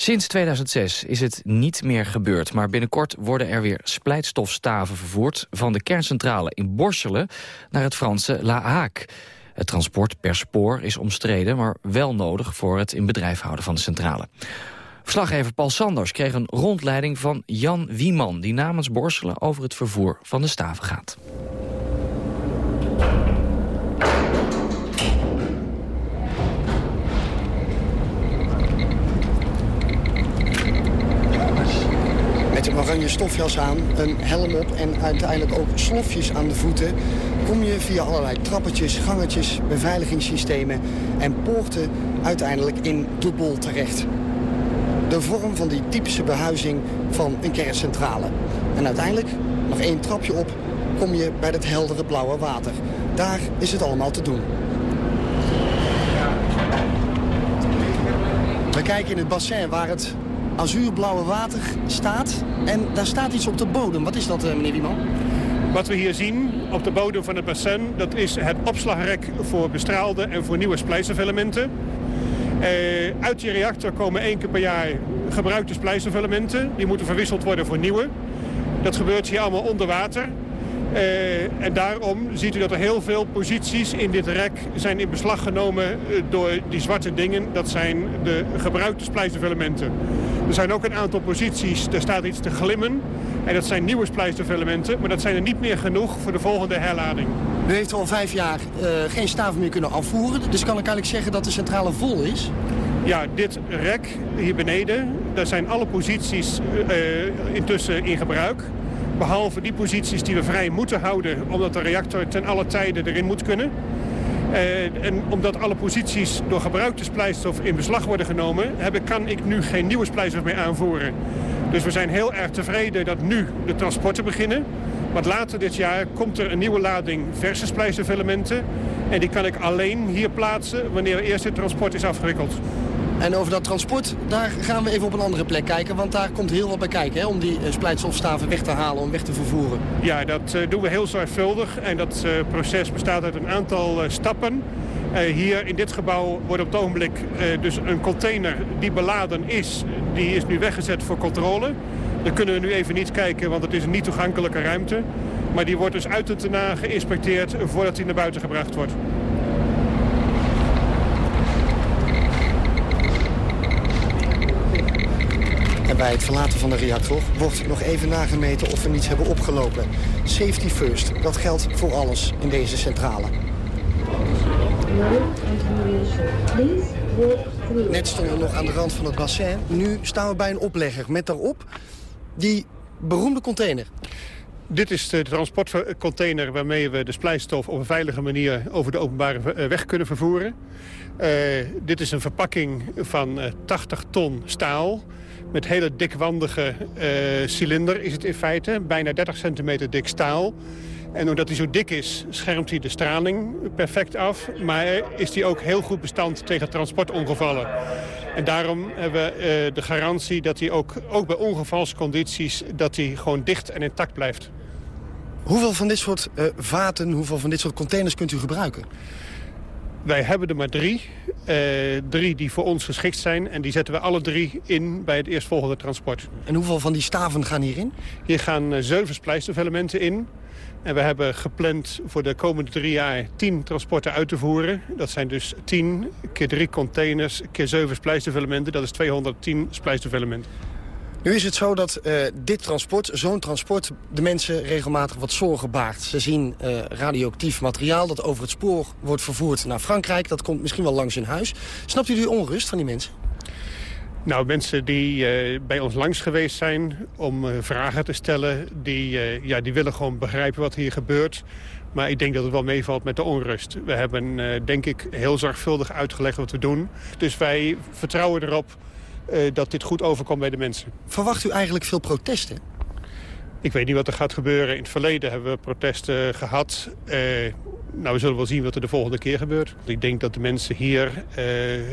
Sinds 2006 is het niet meer gebeurd, maar binnenkort worden er weer splijtstofstaven vervoerd van de kerncentrale in Borselen naar het Franse La Hague. Het transport per spoor is omstreden, maar wel nodig voor het in bedrijf houden van de centrale. Verslaggever Paul Sanders kreeg een rondleiding van Jan Wieman... die namens Borselen over het vervoer van de staven gaat. Met een oranje stofjas aan, een helm op en uiteindelijk ook slofjes aan de voeten... kom je via allerlei trappetjes, gangetjes, beveiligingssystemen en poorten uiteindelijk in de bol terecht. De vorm van die typische behuizing van een kerncentrale. En uiteindelijk, nog één trapje op, kom je bij het heldere blauwe water. Daar is het allemaal te doen. We kijken in het bassin waar het azuurblauwe water staat. En daar staat iets op de bodem. Wat is dat, eh, meneer Wieman? Wat we hier zien op de bodem van het bassin... dat is het opslagrek voor bestraalde en voor nieuwe splijtstofelementen. Uh, uit die reactor komen één keer per jaar gebruikte splijtstofelementen. Die moeten verwisseld worden voor nieuwe. Dat gebeurt hier allemaal onder water. Uh, en daarom ziet u dat er heel veel posities in dit rek zijn in beslag genomen door die zwarte dingen. Dat zijn de gebruikte splijtstofelementen. Er zijn ook een aantal posities, daar staat iets te glimmen. En dat zijn nieuwe splijtstofelementen, maar dat zijn er niet meer genoeg voor de volgende herlading. U heeft al vijf jaar uh, geen staven meer kunnen afvoeren. Dus kan ik eigenlijk zeggen dat de centrale vol is? Ja, dit rek hier beneden, daar zijn alle posities intussen in gebruik. Behalve die posities die we vrij moeten houden... omdat de reactor ten alle tijden erin moet kunnen. Uh, en omdat alle posities door gebruikte splijtstof in beslag worden genomen... Heb, kan ik nu geen nieuwe splijtstof meer aanvoeren. Dus we zijn heel erg tevreden dat nu de transporten beginnen. Want later dit jaar komt er een nieuwe lading verse splijtstofelementen. En die kan ik alleen hier plaatsen wanneer eerst het transport is afgewikkeld. En over dat transport, daar gaan we even op een andere plek kijken. Want daar komt heel wat bij kijken hè, om die uh, splijtstofstaven weg te halen, om weg te vervoeren. Ja, dat uh, doen we heel zorgvuldig. En dat uh, proces bestaat uit een aantal stappen. hier in dit gebouw wordt op het ogenblik dus een container die beladen is... die is nu weggezet voor controle. Daar kunnen we nu even niet kijken, want het is een niet toegankelijke ruimte. Maar die wordt dus uit het na geïnspecteerd voordat hij naar buiten gebracht wordt. En bij het verlaten van de reactor wordt nog even nagemeten of we niets hebben opgelopen. Safety first, dat geldt voor alles in deze centrale. Net stonden we nog aan de rand van het bassin. Nu staan we bij een oplegger met daarop die beroemde container. Dit is de transportcontainer waarmee we de splijtstof op een veilige manier over de openbare weg kunnen vervoeren. Uh, dit is een verpakking van uh, 80 ton staal. Met hele dikwandige uh, cilinder is het in feite. Bijna 30 centimeter dik staal. En omdat hij zo dik is, schermt hij de straling perfect af. Maar is hij ook heel goed bestand tegen transportongevallen. En daarom hebben we uh, de garantie dat hij ook, ook bij ongevalscondities... dat hij gewoon dicht en intact blijft. Hoeveel van dit soort uh, vaten, hoeveel van dit soort containers kunt u gebruiken? Wij hebben er maar drie. Uh, drie die voor ons geschikt zijn. En die zetten we alle drie in bij het eerstvolgende transport. En hoeveel van die staven gaan hierin? Hier gaan uh, zeven splijtstofelementen in. En we hebben gepland voor de komende drie jaar tien transporten uit te voeren. Dat zijn dus tien keer drie containers keer zeven splijtstofelementen. Dat is 210 splijtstofelementen. Nu is het zo dat uh, dit transport, zo'n transport, de mensen regelmatig wat zorgen baart. Ze zien uh, radioactief materiaal dat over het spoor wordt vervoerd naar Frankrijk. Dat komt misschien wel langs hun huis. Snapt u die onrust van die mensen? Nou, mensen die uh, bij ons langs geweest zijn om vragen te stellen... Die, ja, die willen gewoon begrijpen wat hier gebeurt. Maar ik denk dat het wel meevalt met de onrust. We hebben, denk ik, heel zorgvuldig uitgelegd wat we doen. Dus wij vertrouwen erop dat dit goed overkomt bij de mensen. Verwacht u eigenlijk veel protesten? Ik weet niet wat er gaat gebeuren. In het verleden hebben we protesten gehad. Nou, we zullen wel zien wat er de volgende keer gebeurt. Ik denk dat de mensen hier uh,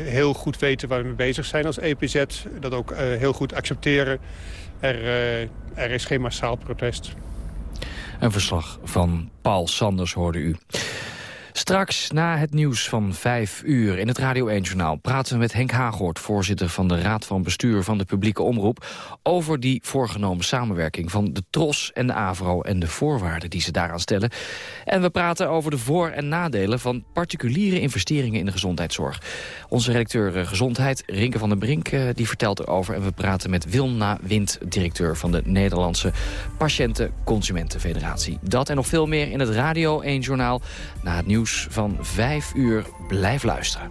heel goed weten waar we mee bezig zijn als EPZ. Dat ook uh, heel goed accepteren. Er, uh, er is geen massaal protest. Een verslag van Paul Sanders hoorde u. Straks na het nieuws van vijf uur in het Radio 1-journaal... praten we met Henk Hagoort, voorzitter van de Raad van Bestuur van de Publieke Omroep... over die voorgenomen samenwerking van de TROS en de AVRO... en de voorwaarden die ze daaraan stellen. En we praten over de voor- en nadelen van particuliere investeringen in de gezondheidszorg. Onze redacteur eh, Gezondheid, Rinke van den Brink, eh, die vertelt erover. En we praten met Wilna Wind, directeur van de Nederlandse Patiënten-Consumentenfederatie. Dat en nog veel meer in het Radio 1-journaal na het nieuws van 5 uur. Blijf luisteren.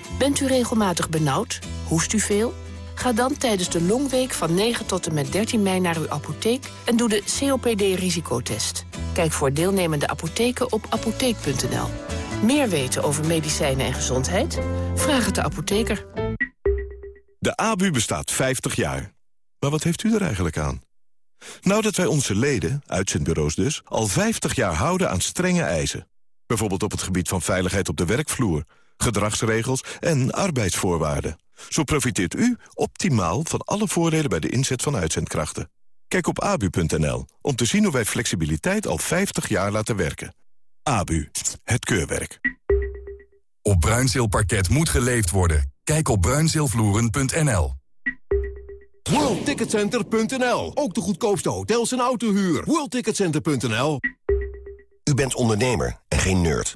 Bent u regelmatig benauwd? Hoest u veel? Ga dan tijdens de longweek van 9 tot en met 13 mei naar uw apotheek... en doe de COPD-risicotest. Kijk voor deelnemende apotheken op apotheek.nl. Meer weten over medicijnen en gezondheid? Vraag het de apotheker. De ABU bestaat 50 jaar. Maar wat heeft u er eigenlijk aan? Nou dat wij onze leden, uitzendbureaus dus, al 50 jaar houden aan strenge eisen. Bijvoorbeeld op het gebied van veiligheid op de werkvloer, gedragsregels en arbeidsvoorwaarden. Zo profiteert u optimaal van alle voordelen bij de inzet van uitzendkrachten. Kijk op abu.nl om te zien hoe wij flexibiliteit al 50 jaar laten werken. ABU, het keurwerk. Op Bruinzeelparket moet geleefd worden. Kijk op bruinzeelvloeren.nl. WorldTicketCenter.nl. Ook de goedkoopste hotels en autohuur. WorldTicketCenter.nl. U bent ondernemer en geen nerd.